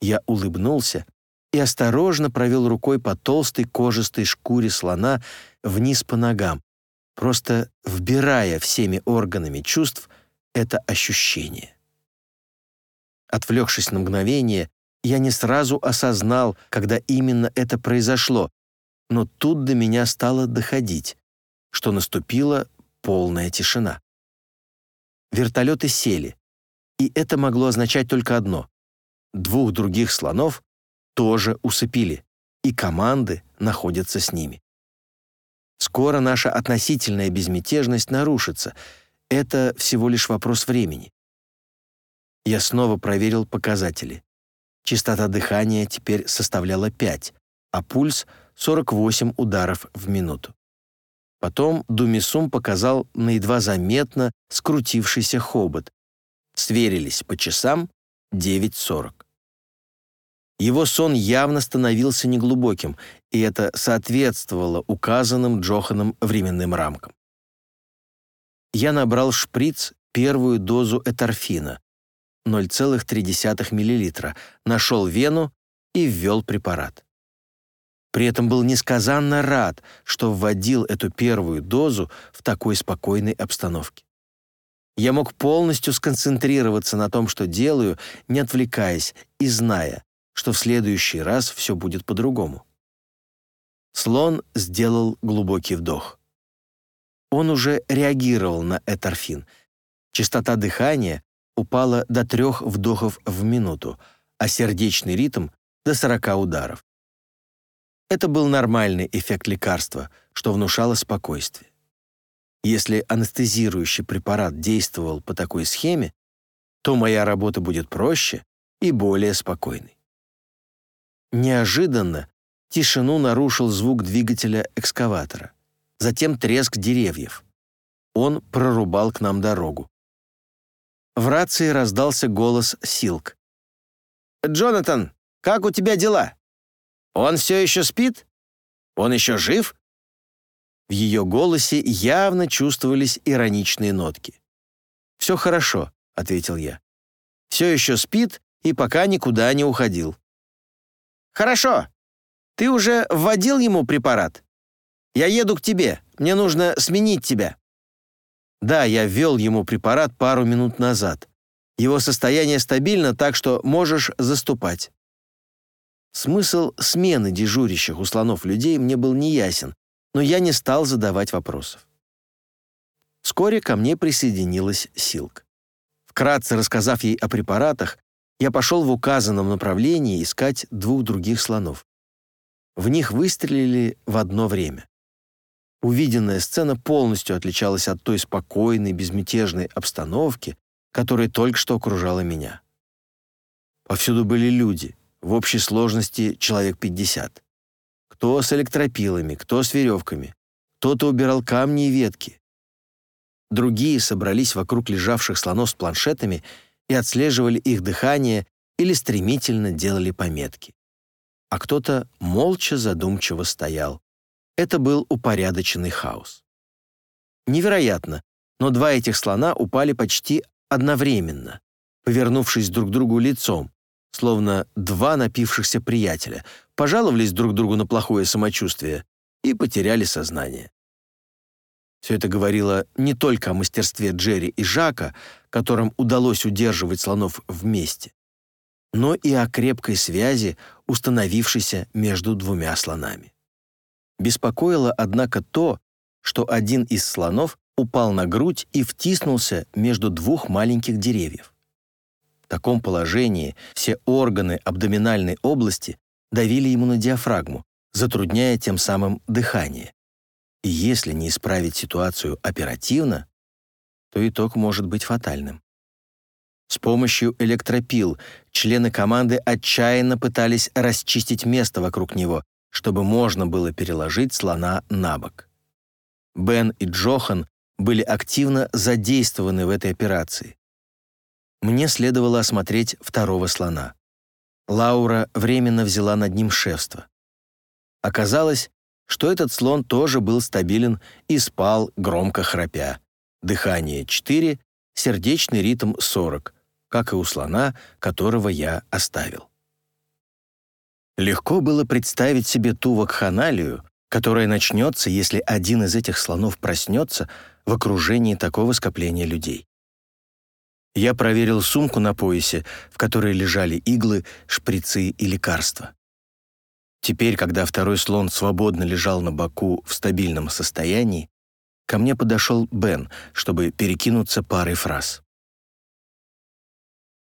я улыбнулся и осторожно провел рукой по толстой кожистой шкуре слона вниз по ногам, просто вбирая всеми органами чувств это ощущение. Отвлекшись на мгновение, я не сразу осознал, когда именно это произошло, но тут до меня стало доходить, что наступила полная тишина. Вертолеты сели, и это могло означать только одно. Двух других слонов тоже усыпили, и команды находятся с ними. Скоро наша относительная безмятежность нарушится. Это всего лишь вопрос времени. Я снова проверил показатели. Частота дыхания теперь составляла 5, а пульс — 48 ударов в минуту. Потом Думисум показал на едва заметно скрутившийся хобот. Сверились по часам 9.40. Его сон явно становился неглубоким, и это соответствовало указанным Джоханом временным рамкам. Я набрал шприц первую дозу эторфина, 0,3 мл, нашел вену и ввел препарат. При этом был несказанно рад, что вводил эту первую дозу в такой спокойной обстановке. Я мог полностью сконцентрироваться на том, что делаю, не отвлекаясь и зная, что в следующий раз все будет по-другому. Слон сделал глубокий вдох. Он уже реагировал на эторфин. Частота дыхания упала до трех вдохов в минуту, а сердечный ритм — до 40 ударов. Это был нормальный эффект лекарства, что внушало спокойствие. Если анестезирующий препарат действовал по такой схеме, то моя работа будет проще и более спокойной. Неожиданно тишину нарушил звук двигателя экскаватора, затем треск деревьев. Он прорубал к нам дорогу. В рации раздался голос Силк. «Джонатан, как у тебя дела?» Он все еще спит? Он еще жив?» В ее голосе явно чувствовались ироничные нотки. «Все хорошо», — ответил я. «Все еще спит и пока никуда не уходил». «Хорошо. Ты уже вводил ему препарат? Я еду к тебе. Мне нужно сменить тебя». «Да, я ввел ему препарат пару минут назад. Его состояние стабильно, так что можешь заступать». Смысл смены дежурящих у слонов людей мне был неясен, но я не стал задавать вопросов. Вскоре ко мне присоединилась Силк. Вкратце рассказав ей о препаратах, я пошел в указанном направлении искать двух других слонов. В них выстрелили в одно время. Увиденная сцена полностью отличалась от той спокойной, безмятежной обстановки, которая только что окружала меня. Повсюду были люди, в общей сложности человек 50. Кто с электропилами, кто с веревками. Кто-то убирал камни и ветки. Другие собрались вокруг лежавших слонов с планшетами и отслеживали их дыхание или стремительно делали пометки. А кто-то молча задумчиво стоял. Это был упорядоченный хаос. Невероятно, но два этих слона упали почти одновременно, повернувшись друг к другу лицом, словно два напившихся приятеля, пожаловались друг другу на плохое самочувствие и потеряли сознание. Все это говорило не только о мастерстве Джерри и Жака, которым удалось удерживать слонов вместе, но и о крепкой связи, установившейся между двумя слонами. Беспокоило, однако, то, что один из слонов упал на грудь и втиснулся между двух маленьких деревьев. Таком положении все органы абдоминальной области давили ему на диафрагму, затрудняя тем самым дыхание. И если не исправить ситуацию оперативно, то итог может быть фатальным. С помощью электропил члены команды отчаянно пытались расчистить место вокруг него, чтобы можно было переложить слона на бок. Бен и Джохан были активно задействованы в этой операции. Мне следовало осмотреть второго слона. Лаура временно взяла над ним шефство. Оказалось, что этот слон тоже был стабилен и спал, громко храпя. Дыхание 4, сердечный ритм 40, как и у слона, которого я оставил. Легко было представить себе ту вакханалию, которая начнется, если один из этих слонов проснется в окружении такого скопления людей. Я проверил сумку на поясе, в которой лежали иглы, шприцы и лекарства. Теперь, когда второй слон свободно лежал на боку в стабильном состоянии, ко мне подошел Бен, чтобы перекинуться парой фраз.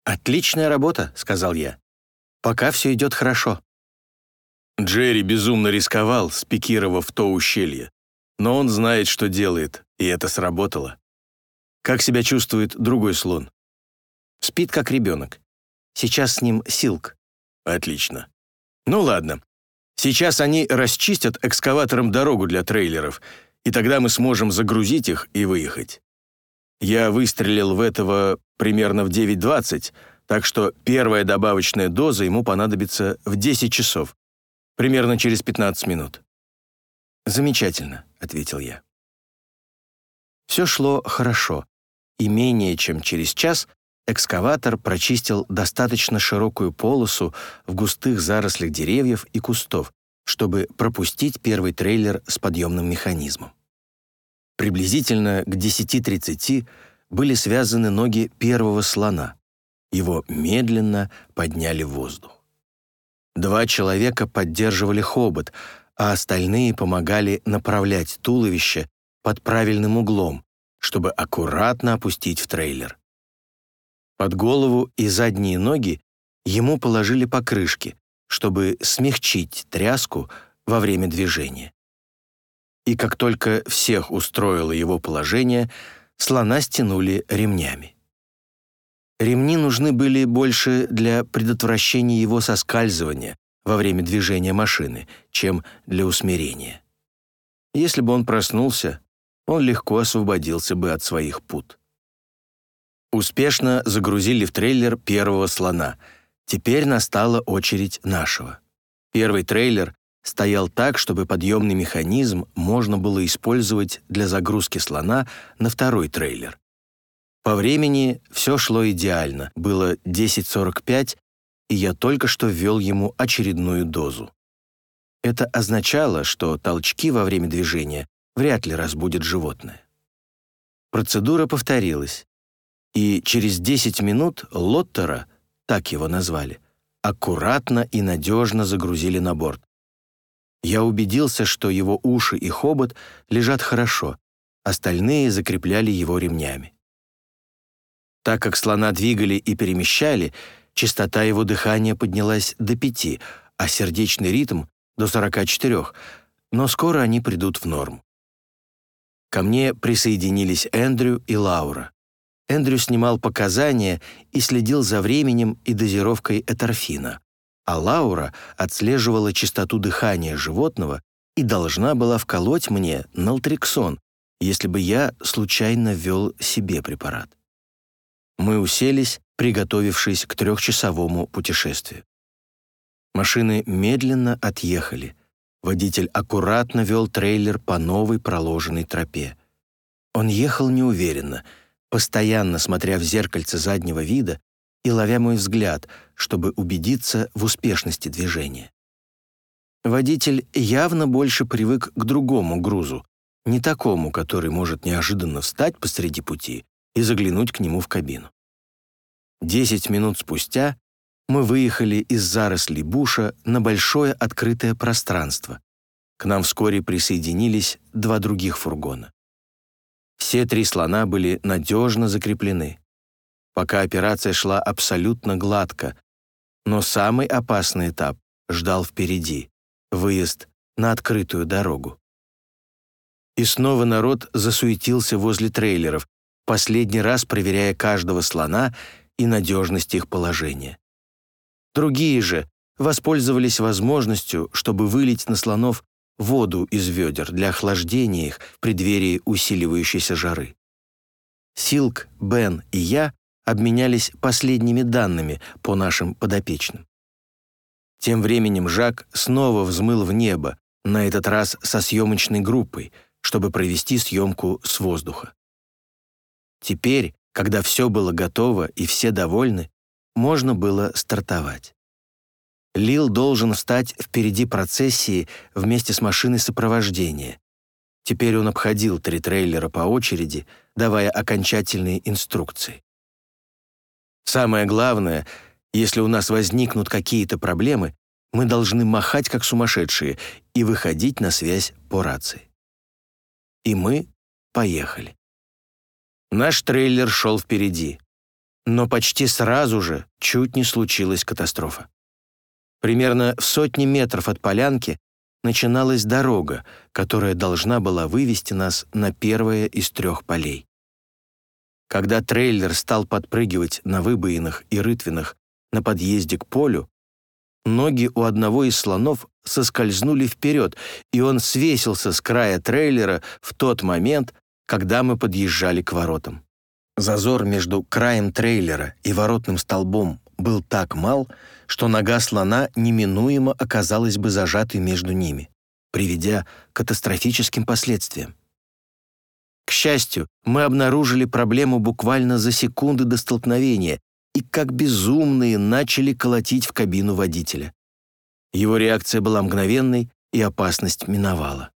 «Отличная работа», — сказал я. «Пока все идет хорошо». Джерри безумно рисковал, спикировав то ущелье. Но он знает, что делает, и это сработало. Как себя чувствует другой слон? Спит как ребенок. Сейчас с ним Силк. Отлично. Ну ладно. Сейчас они расчистят экскаватором дорогу для трейлеров, и тогда мы сможем загрузить их и выехать. Я выстрелил в этого примерно в 9.20, так что первая добавочная доза ему понадобится в 10 часов, примерно через 15 минут. «Замечательно», — ответил я. Все шло хорошо, и менее чем через час экскаватор прочистил достаточно широкую полосу в густых зарослях деревьев и кустов, чтобы пропустить первый трейлер с подъемным механизмом. Приблизительно к 10.30 были связаны ноги первого слона. Его медленно подняли в воздух. Два человека поддерживали хобот, а остальные помогали направлять туловище под правильным углом, чтобы аккуратно опустить в трейлер. Под голову и задние ноги ему положили покрышки, чтобы смягчить тряску во время движения. И как только всех устроило его положение, слона стянули ремнями. Ремни нужны были больше для предотвращения его соскальзывания во время движения машины, чем для усмирения. Если бы он проснулся, он легко освободился бы от своих пут. Успешно загрузили в трейлер первого слона. Теперь настала очередь нашего. Первый трейлер стоял так, чтобы подъемный механизм можно было использовать для загрузки слона на второй трейлер. По времени все шло идеально, было 10.45, и я только что ввел ему очередную дозу. Это означало, что толчки во время движения вряд ли разбудят животное. Процедура повторилась и через 10 минут Лоттера, так его назвали, аккуратно и надежно загрузили на борт. Я убедился, что его уши и хобот лежат хорошо, остальные закрепляли его ремнями. Так как слона двигали и перемещали, частота его дыхания поднялась до пяти, а сердечный ритм — до 44, но скоро они придут в норму. Ко мне присоединились Эндрю и Лаура. Эндрю снимал показания и следил за временем и дозировкой эторфина, а Лаура отслеживала частоту дыхания животного и должна была вколоть мне налтриксон, если бы я случайно ввел себе препарат. Мы уселись, приготовившись к трехчасовому путешествию. Машины медленно отъехали. Водитель аккуратно вел трейлер по новой проложенной тропе. Он ехал неуверенно, постоянно смотря в зеркальце заднего вида и ловя мой взгляд, чтобы убедиться в успешности движения. Водитель явно больше привык к другому грузу, не такому, который может неожиданно встать посреди пути и заглянуть к нему в кабину. Десять минут спустя мы выехали из зарослей буша на большое открытое пространство. К нам вскоре присоединились два других фургона. Все три слона были надежно закреплены. Пока операция шла абсолютно гладко, но самый опасный этап ждал впереди — выезд на открытую дорогу. И снова народ засуетился возле трейлеров, последний раз проверяя каждого слона и надежность их положения. Другие же воспользовались возможностью, чтобы вылить на слонов воду из ведер для охлаждения их в преддверии усиливающейся жары. Силк, Бен и я обменялись последними данными по нашим подопечным. Тем временем Жак снова взмыл в небо, на этот раз со съемочной группой, чтобы провести съемку с воздуха. Теперь, когда все было готово и все довольны, можно было стартовать. Лил должен встать впереди процессии вместе с машиной сопровождения. Теперь он обходил три трейлера по очереди, давая окончательные инструкции. Самое главное, если у нас возникнут какие-то проблемы, мы должны махать как сумасшедшие и выходить на связь по рации. И мы поехали. Наш трейлер шел впереди. Но почти сразу же чуть не случилась катастрофа. Примерно в сотне метров от полянки начиналась дорога, которая должна была вывести нас на первое из трех полей. Когда трейлер стал подпрыгивать на выбоинах и рытвинах на подъезде к полю, ноги у одного из слонов соскользнули вперед, и он свесился с края трейлера в тот момент, когда мы подъезжали к воротам. Зазор между краем трейлера и воротным столбом был так мал, что нога слона неминуемо оказалась бы зажатой между ними, приведя к катастрофическим последствиям. К счастью, мы обнаружили проблему буквально за секунды до столкновения и как безумные начали колотить в кабину водителя. Его реакция была мгновенной, и опасность миновала.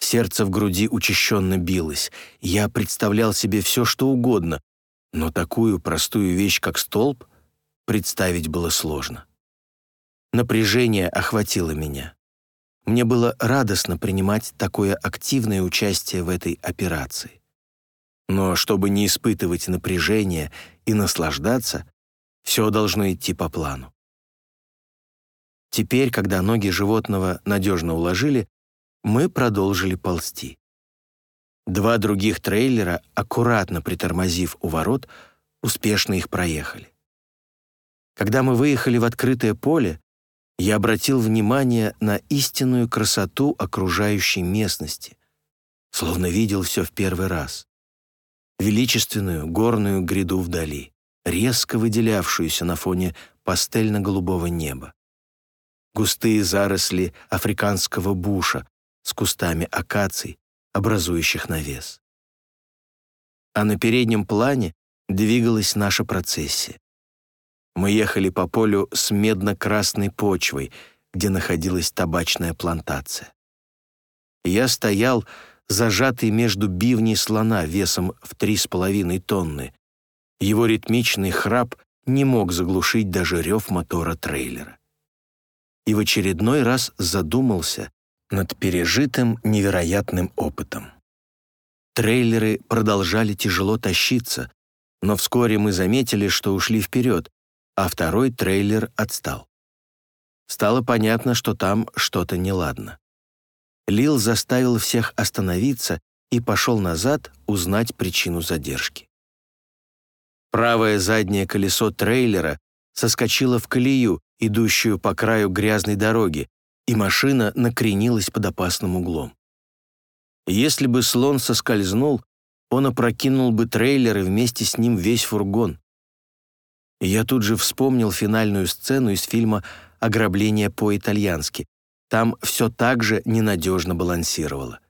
Сердце в груди учащенно билось. Я представлял себе все, что угодно, но такую простую вещь, как столб, представить было сложно. Напряжение охватило меня. Мне было радостно принимать такое активное участие в этой операции. Но чтобы не испытывать напряжение и наслаждаться, все должно идти по плану. Теперь, когда ноги животного надежно уложили, мы продолжили ползти. Два других трейлера, аккуратно притормозив у ворот, успешно их проехали. Когда мы выехали в открытое поле, я обратил внимание на истинную красоту окружающей местности, словно видел все в первый раз. Величественную горную гряду вдали, резко выделявшуюся на фоне пастельно-голубого неба. Густые заросли африканского буша, с кустами акаций, образующих навес. А на переднем плане двигалась наша процессия. Мы ехали по полю с медно-красной почвой, где находилась табачная плантация. Я стоял, зажатый между бивней слона весом в три с половиной тонны. Его ритмичный храп не мог заглушить даже рев мотора трейлера. и в очередной раз задумался над пережитым невероятным опытом. Трейлеры продолжали тяжело тащиться, но вскоре мы заметили, что ушли вперед, а второй трейлер отстал. Стало понятно, что там что-то неладно. Лил заставил всех остановиться и пошел назад узнать причину задержки. Правое заднее колесо трейлера соскочило в колею, идущую по краю грязной дороги, и машина накренилась под опасным углом. Если бы слон соскользнул, он опрокинул бы трейлер и вместе с ним весь фургон. Я тут же вспомнил финальную сцену из фильма «Ограбление по-итальянски». Там все так же ненадежно балансировало.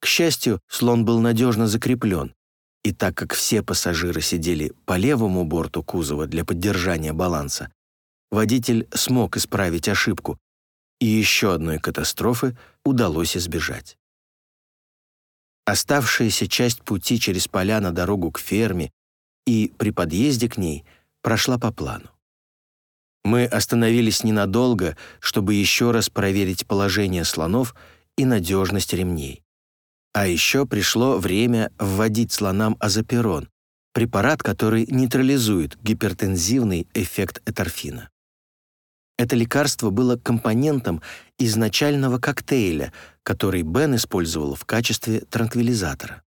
К счастью, слон был надежно закреплен, и так как все пассажиры сидели по левому борту кузова для поддержания баланса, водитель смог исправить ошибку, и еще одной катастрофы удалось избежать. Оставшаяся часть пути через поля на дорогу к ферме и при подъезде к ней прошла по плану. Мы остановились ненадолго, чтобы еще раз проверить положение слонов и надежность ремней. А еще пришло время вводить слонам азоперон, препарат, который нейтрализует гипертензивный эффект эторфина. Это лекарство было компонентом изначального коктейля, который Бен использовал в качестве транквилизатора.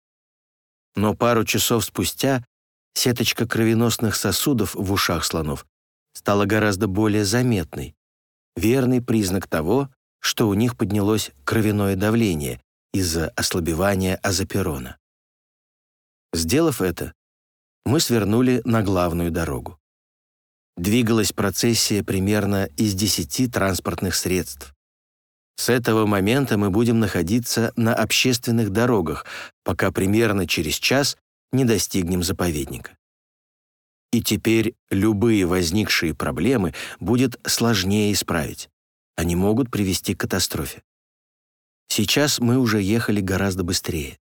Но пару часов спустя сеточка кровеносных сосудов в ушах слонов стала гораздо более заметной, верный признак того, что у них поднялось кровяное давление из-за ослабевания азоперона. Сделав это, мы свернули на главную дорогу. Двигалась процессия примерно из 10 транспортных средств. С этого момента мы будем находиться на общественных дорогах, пока примерно через час не достигнем заповедника. И теперь любые возникшие проблемы будет сложнее исправить. Они могут привести к катастрофе. Сейчас мы уже ехали гораздо быстрее.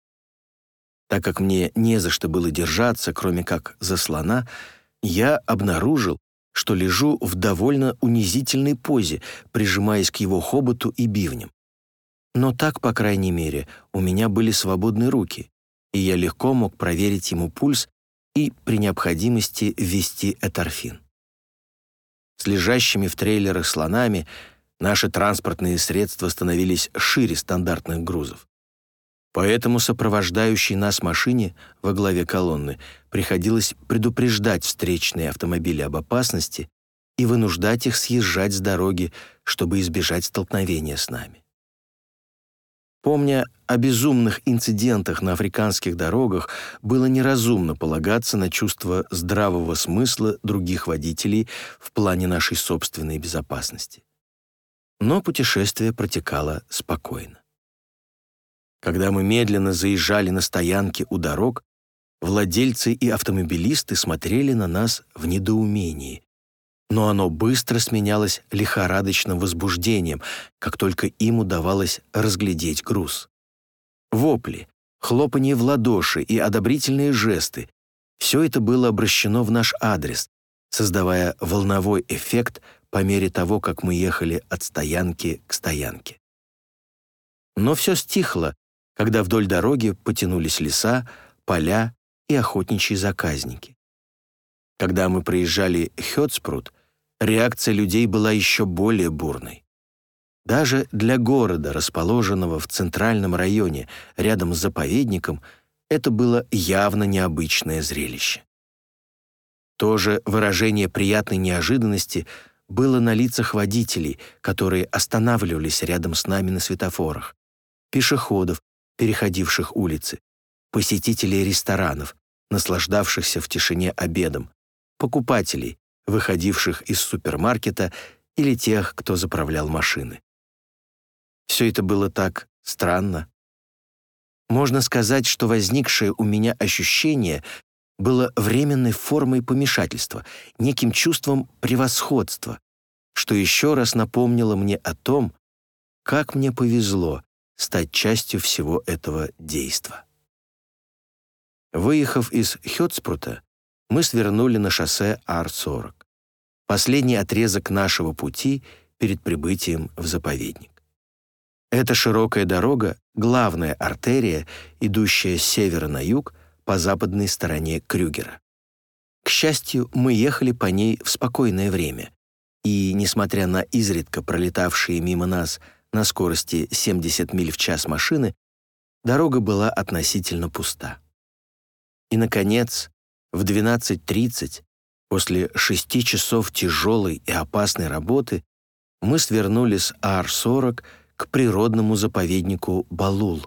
Так как мне не за что было держаться, кроме как за слона, я обнаружил, что лежу в довольно унизительной позе, прижимаясь к его хоботу и бивням. Но так, по крайней мере, у меня были свободные руки, и я легко мог проверить ему пульс и при необходимости ввести эторфин. С лежащими в трейлерах слонами наши транспортные средства становились шире стандартных грузов. Поэтому сопровождающей нас машине во главе колонны приходилось предупреждать встречные автомобили об опасности и вынуждать их съезжать с дороги, чтобы избежать столкновения с нами. Помня о безумных инцидентах на африканских дорогах, было неразумно полагаться на чувство здравого смысла других водителей в плане нашей собственной безопасности. Но путешествие протекало спокойно. Когда мы медленно заезжали на стоянки у дорог, владельцы и автомобилисты смотрели на нас в недоумении. Но оно быстро сменялось лихорадочным возбуждением, как только им удавалось разглядеть груз. Вопли, хлопанье в ладоши и одобрительные жесты — все это было обращено в наш адрес, создавая волновой эффект по мере того, как мы ехали от стоянки к стоянке. Но все стихло, когда вдоль дороги потянулись леса, поля и охотничьи заказники. Когда мы проезжали Хёдспрут, реакция людей была еще более бурной. Даже для города, расположенного в центральном районе, рядом с заповедником, это было явно необычное зрелище. То же выражение приятной неожиданности было на лицах водителей, которые останавливались рядом с нами на светофорах, пешеходов, переходивших улицы, посетителей ресторанов, наслаждавшихся в тишине обедом, покупателей, выходивших из супермаркета или тех, кто заправлял машины. Все это было так странно. Можно сказать, что возникшее у меня ощущение было временной формой помешательства, неким чувством превосходства, что еще раз напомнило мне о том, как мне повезло стать частью всего этого действа. Выехав из Хёдспрута, мы свернули на шоссе Ар-40. Последний отрезок нашего пути перед прибытием в заповедник. Эта широкая дорога — главная артерия, идущая с севера на юг по западной стороне Крюгера. К счастью, мы ехали по ней в спокойное время, и, несмотря на изредка пролетавшие мимо нас на скорости 70 миль в час машины, дорога была относительно пуста. И, наконец, в 12.30, после шести часов тяжелой и опасной работы, мы свернули с Ар-40 к природному заповеднику Балул,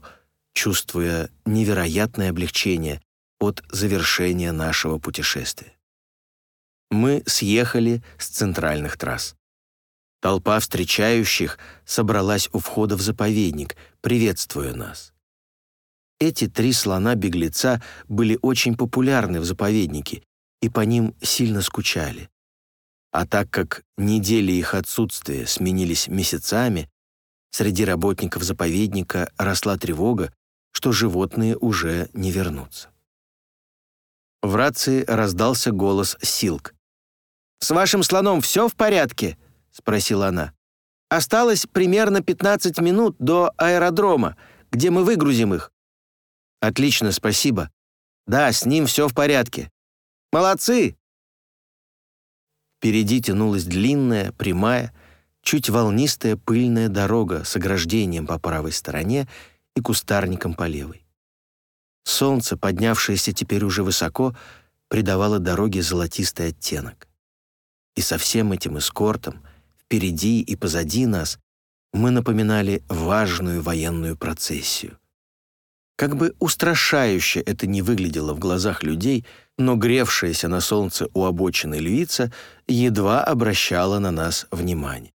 чувствуя невероятное облегчение от завершения нашего путешествия. Мы съехали с центральных трасс. Толпа встречающих собралась у входа в заповедник, приветствуя нас. Эти три слона-беглеца были очень популярны в заповеднике, и по ним сильно скучали. А так как недели их отсутствия сменились месяцами, среди работников заповедника росла тревога, что животные уже не вернутся. В рации раздался голос Силк. «С вашим слоном все в порядке?» — спросила она. «Осталось примерно 15 минут до аэродрома, где мы выгрузим их». «Отлично, спасибо. Да, с ним все в порядке. Молодцы!» Впереди тянулась длинная, прямая, чуть волнистая пыльная дорога с ограждением по правой стороне и кустарником по левой. Солнце, поднявшееся теперь уже высоко, придавало дороге золотистый оттенок. И со всем этим эскортом, впереди и позади нас, мы напоминали важную военную процессию. Как бы устрашающе это не выглядело в глазах людей, но гревшаяся на солнце у обочины львица едва обращала на нас внимание.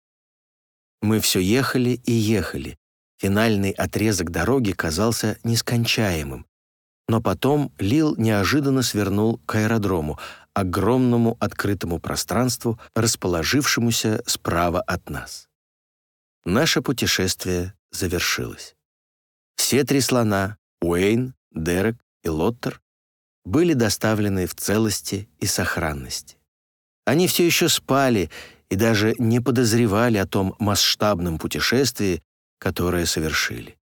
Мы все ехали и ехали. Финальный отрезок дороги казался нескончаемым. Но потом Лил неожиданно свернул к аэродрому, огромному открытому пространству, расположившемуся справа от нас. Наше путешествие завершилось. Все три слона — Уэйн, Дерек и Лоттер — были доставлены в целости и сохранности. Они все еще спали и даже не подозревали о том масштабном путешествии, которое совершили.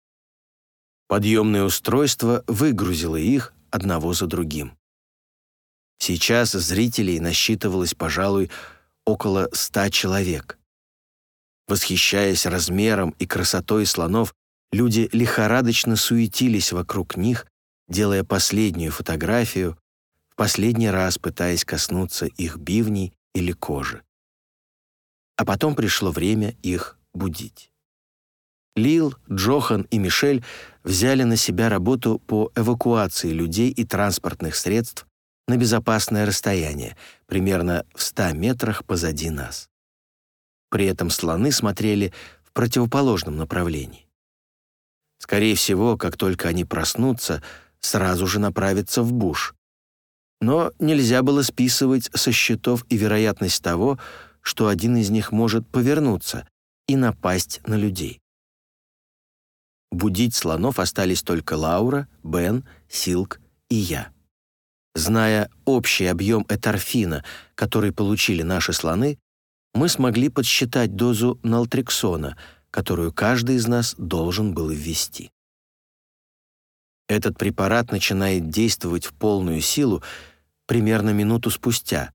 Подъемное устройство выгрузило их одного за другим. Сейчас зрителей насчитывалось, пожалуй, около ста человек. Восхищаясь размером и красотой слонов, люди лихорадочно суетились вокруг них, делая последнюю фотографию, в последний раз пытаясь коснуться их бивней или кожи а потом пришло время их будить. Лил, Джохан и Мишель взяли на себя работу по эвакуации людей и транспортных средств на безопасное расстояние, примерно в 100 метрах позади нас. При этом слоны смотрели в противоположном направлении. Скорее всего, как только они проснутся, сразу же направятся в буш. Но нельзя было списывать со счетов и вероятность того, что один из них может повернуться и напасть на людей. Будить слонов остались только Лаура, Бен, Силк и я. Зная общий объем эторфина, который получили наши слоны, мы смогли подсчитать дозу налтрексона, которую каждый из нас должен был ввести. Этот препарат начинает действовать в полную силу примерно минуту спустя,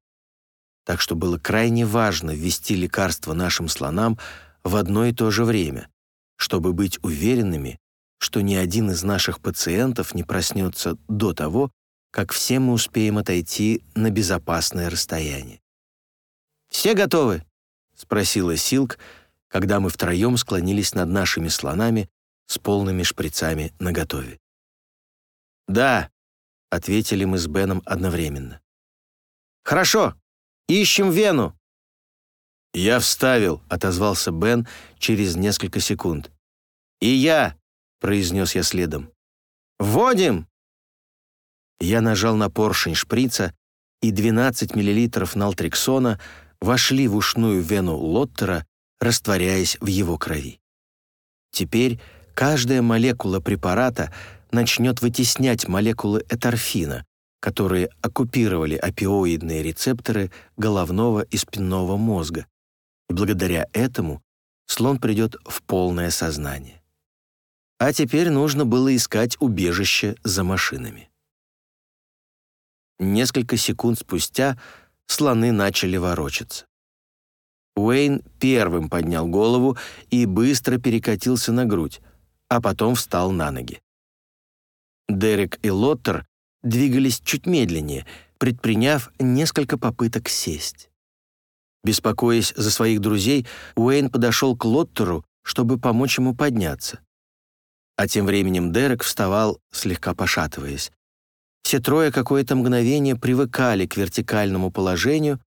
так что было крайне важно ввести лекарство нашим слонам в одно и то же время, чтобы быть уверенными, что ни один из наших пациентов не проснется до того, как все мы успеем отойти на безопасное расстояние. «Все готовы?» — спросила Силк, когда мы втроем склонились над нашими слонами с полными шприцами наготове. «Да», — ответили мы с Беном одновременно. «Хорошо», Ищем вену!» «Я вставил», — отозвался Бен через несколько секунд. «И я», — произнес я следом. «Вводим!» Я нажал на поршень шприца, и 12 мл налтрексона вошли в ушную вену Лоттера, растворяясь в его крови. Теперь каждая молекула препарата начнет вытеснять молекулы эторфина, которые оккупировали опиоидные рецепторы головного и спинного мозга, и благодаря этому слон придет в полное сознание. А теперь нужно было искать убежище за машинами. Несколько секунд спустя слоны начали ворочаться. Уэйн первым поднял голову и быстро перекатился на грудь, а потом встал на ноги. Дерек и Лоттер двигались чуть медленнее, предприняв несколько попыток сесть. Беспокоясь за своих друзей, Уэйн подошел к Лоттеру, чтобы помочь ему подняться. А тем временем Дерек вставал, слегка пошатываясь. Все трое какое-то мгновение привыкали к вертикальному положению,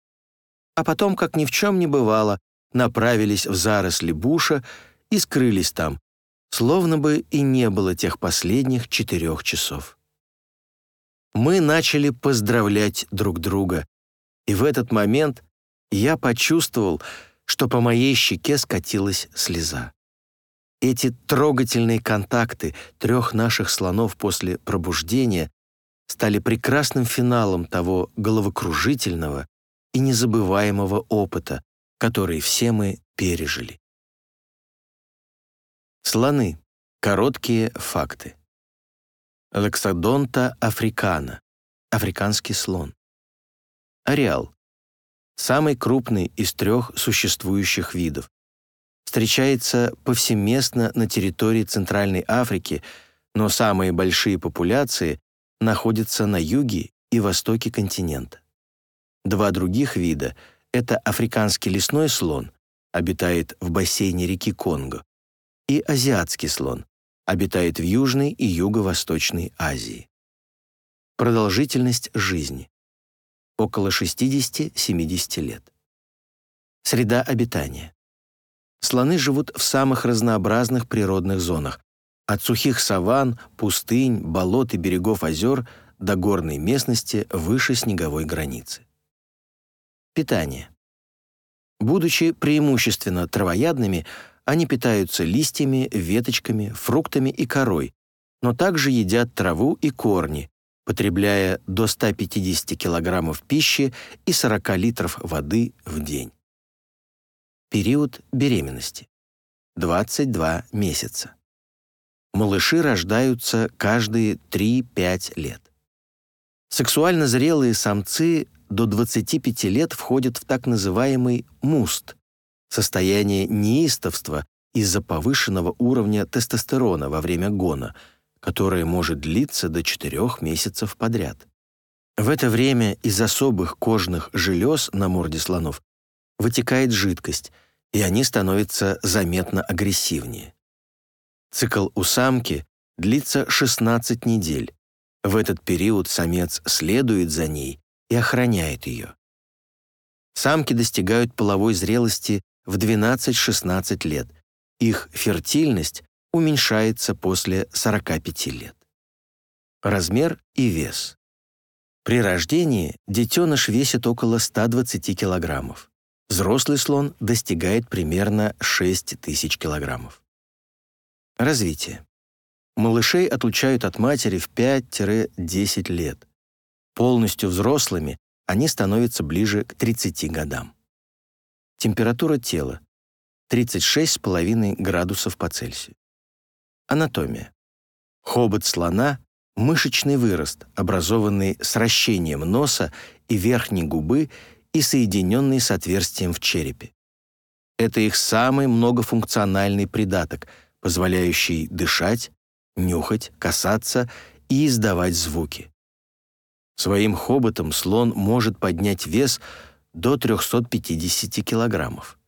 а потом, как ни в чем не бывало, направились в заросли буша и скрылись там, словно бы и не было тех последних четырех часов. Мы начали поздравлять друг друга, и в этот момент я почувствовал, что по моей щеке скатилась слеза. Эти трогательные контакты трех наших слонов после пробуждения стали прекрасным финалом того головокружительного и незабываемого опыта, который все мы пережили. Слоны. Короткие факты. Лексодонта африкана. Африканский слон. Ареал. Самый крупный из трех существующих видов. Встречается повсеместно на территории Центральной Африки, но самые большие популяции находятся на юге и востоке континента. Два других вида — это африканский лесной слон, обитает в бассейне реки Конго, и азиатский слон, обитает в Южной и Юго-Восточной Азии. Продолжительность жизни — около 60-70 лет. Среда обитания. Слоны живут в самых разнообразных природных зонах, от сухих саванн, пустынь, болот и берегов озер до горной местности выше снеговой границы. Питание. Будучи преимущественно травоядными, они питаются листьями, веточками, фруктами и корой, но также едят траву и корни, потребляя до 150 килограммов пищи и 40 литров воды в день. Период беременности. 22 месяца. Малыши рождаются каждые 3-5 лет. Сексуально зрелые самцы до 25 лет входят в так называемый муст – состояние неистовства из-за повышенного уровня тестостерона во время гона, которое может длиться до 4 месяцев подряд. В это время из особых кожных желез на морде слонов вытекает жидкость, и они становятся заметно агрессивнее. Цикл у самки длится 16 недель. В этот период самец следует за ней и охраняет ее. Самки достигают половой зрелости в 12-16 лет. Их фертильность уменьшается после 45 лет. Размер и вес. При рождении детеныш весит около 120 килограммов. Взрослый слон достигает примерно 6 тысяч килограммов. Развитие. Малышей отлучают от матери в 5-10 лет. Полностью взрослыми они становятся ближе к 30 годам. Температура тела 36,5 градусов по Цельсию. Анатомия. Хобот слона — мышечный вырост, образованный сращением носа и верхней губы и соединенный с отверстием в черепе. Это их самый многофункциональный придаток, позволяющий дышать, нюхать, касаться и издавать звуки. Своим хоботом слон может поднять вес до 350 килограммов.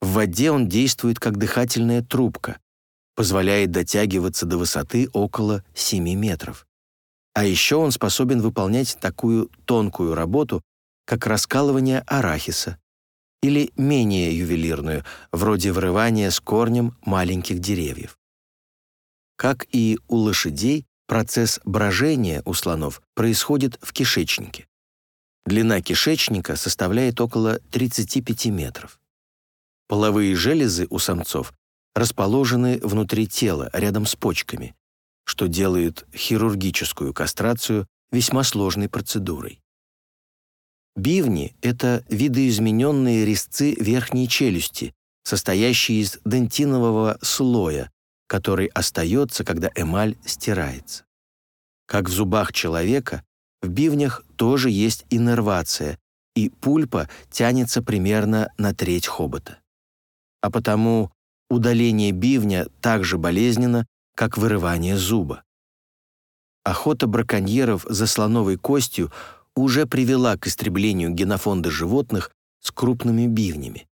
В воде он действует как дыхательная трубка, позволяет дотягиваться до высоты около 7 метров. А еще он способен выполнять такую тонкую работу, как раскалывание арахиса, или менее ювелирную, вроде вырывания с корнем маленьких деревьев. Как и у лошадей, Процесс брожения у слонов происходит в кишечнике. Длина кишечника составляет около 35 метров. Половые железы у самцов расположены внутри тела, рядом с почками, что делает хирургическую кастрацию весьма сложной процедурой. Бивни — это видоизмененные резцы верхней челюсти состоящий из дентинового слоя, который остается, когда эмаль стирается. Как в зубах человека, в бивнях тоже есть иннервация, и пульпа тянется примерно на треть хобота. А потому удаление бивня так же болезненно, как вырывание зуба. Охота браконьеров за слоновой костью уже привела к истреблению генофонда животных с крупными бивнями.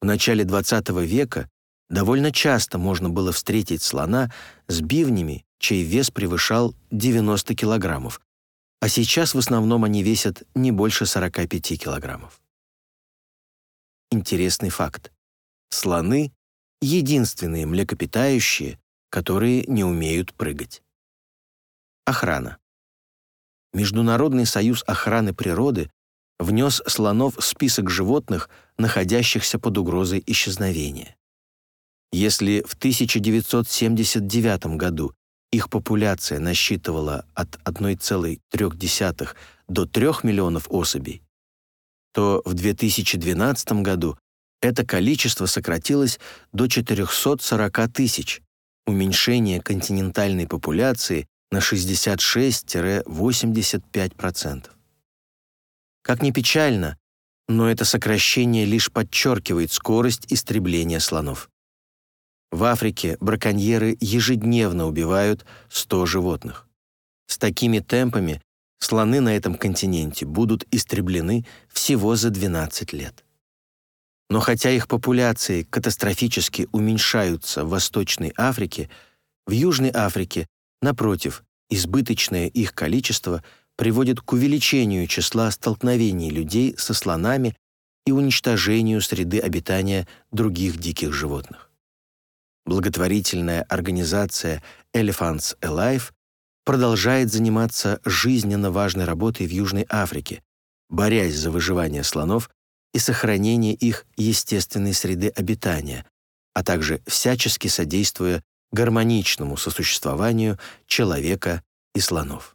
В начале XX века довольно часто можно было встретить слона с бивнями, чей вес превышал 90 килограммов, а сейчас в основном они весят не больше 45 килограммов. Интересный факт. Слоны — единственные млекопитающие, которые не умеют прыгать. Охрана. Международный союз охраны природы внес слонов в список животных, находящихся под угрозой исчезновения. Если в 1979 году их популяция насчитывала от 1,3 до 3 миллионов особей, то в 2012 году это количество сократилось до 440 тысяч, уменьшение континентальной популяции на 66-85%. Как ни печально, но это сокращение лишь подчеркивает скорость истребления слонов. В Африке браконьеры ежедневно убивают 100 животных. С такими темпами слоны на этом континенте будут истреблены всего за 12 лет. Но хотя их популяции катастрофически уменьшаются в Восточной Африке, в Южной Африке, напротив, избыточное их количество приводит к увеличению числа столкновений людей со слонами и уничтожению среды обитания других диких животных благотворительная организация Elephants Alive продолжает заниматься жизненно важной работой в Южной Африке, борясь за выживание слонов и сохранение их естественной среды обитания, а также всячески содействуя гармоничному сосуществованию человека и слонов.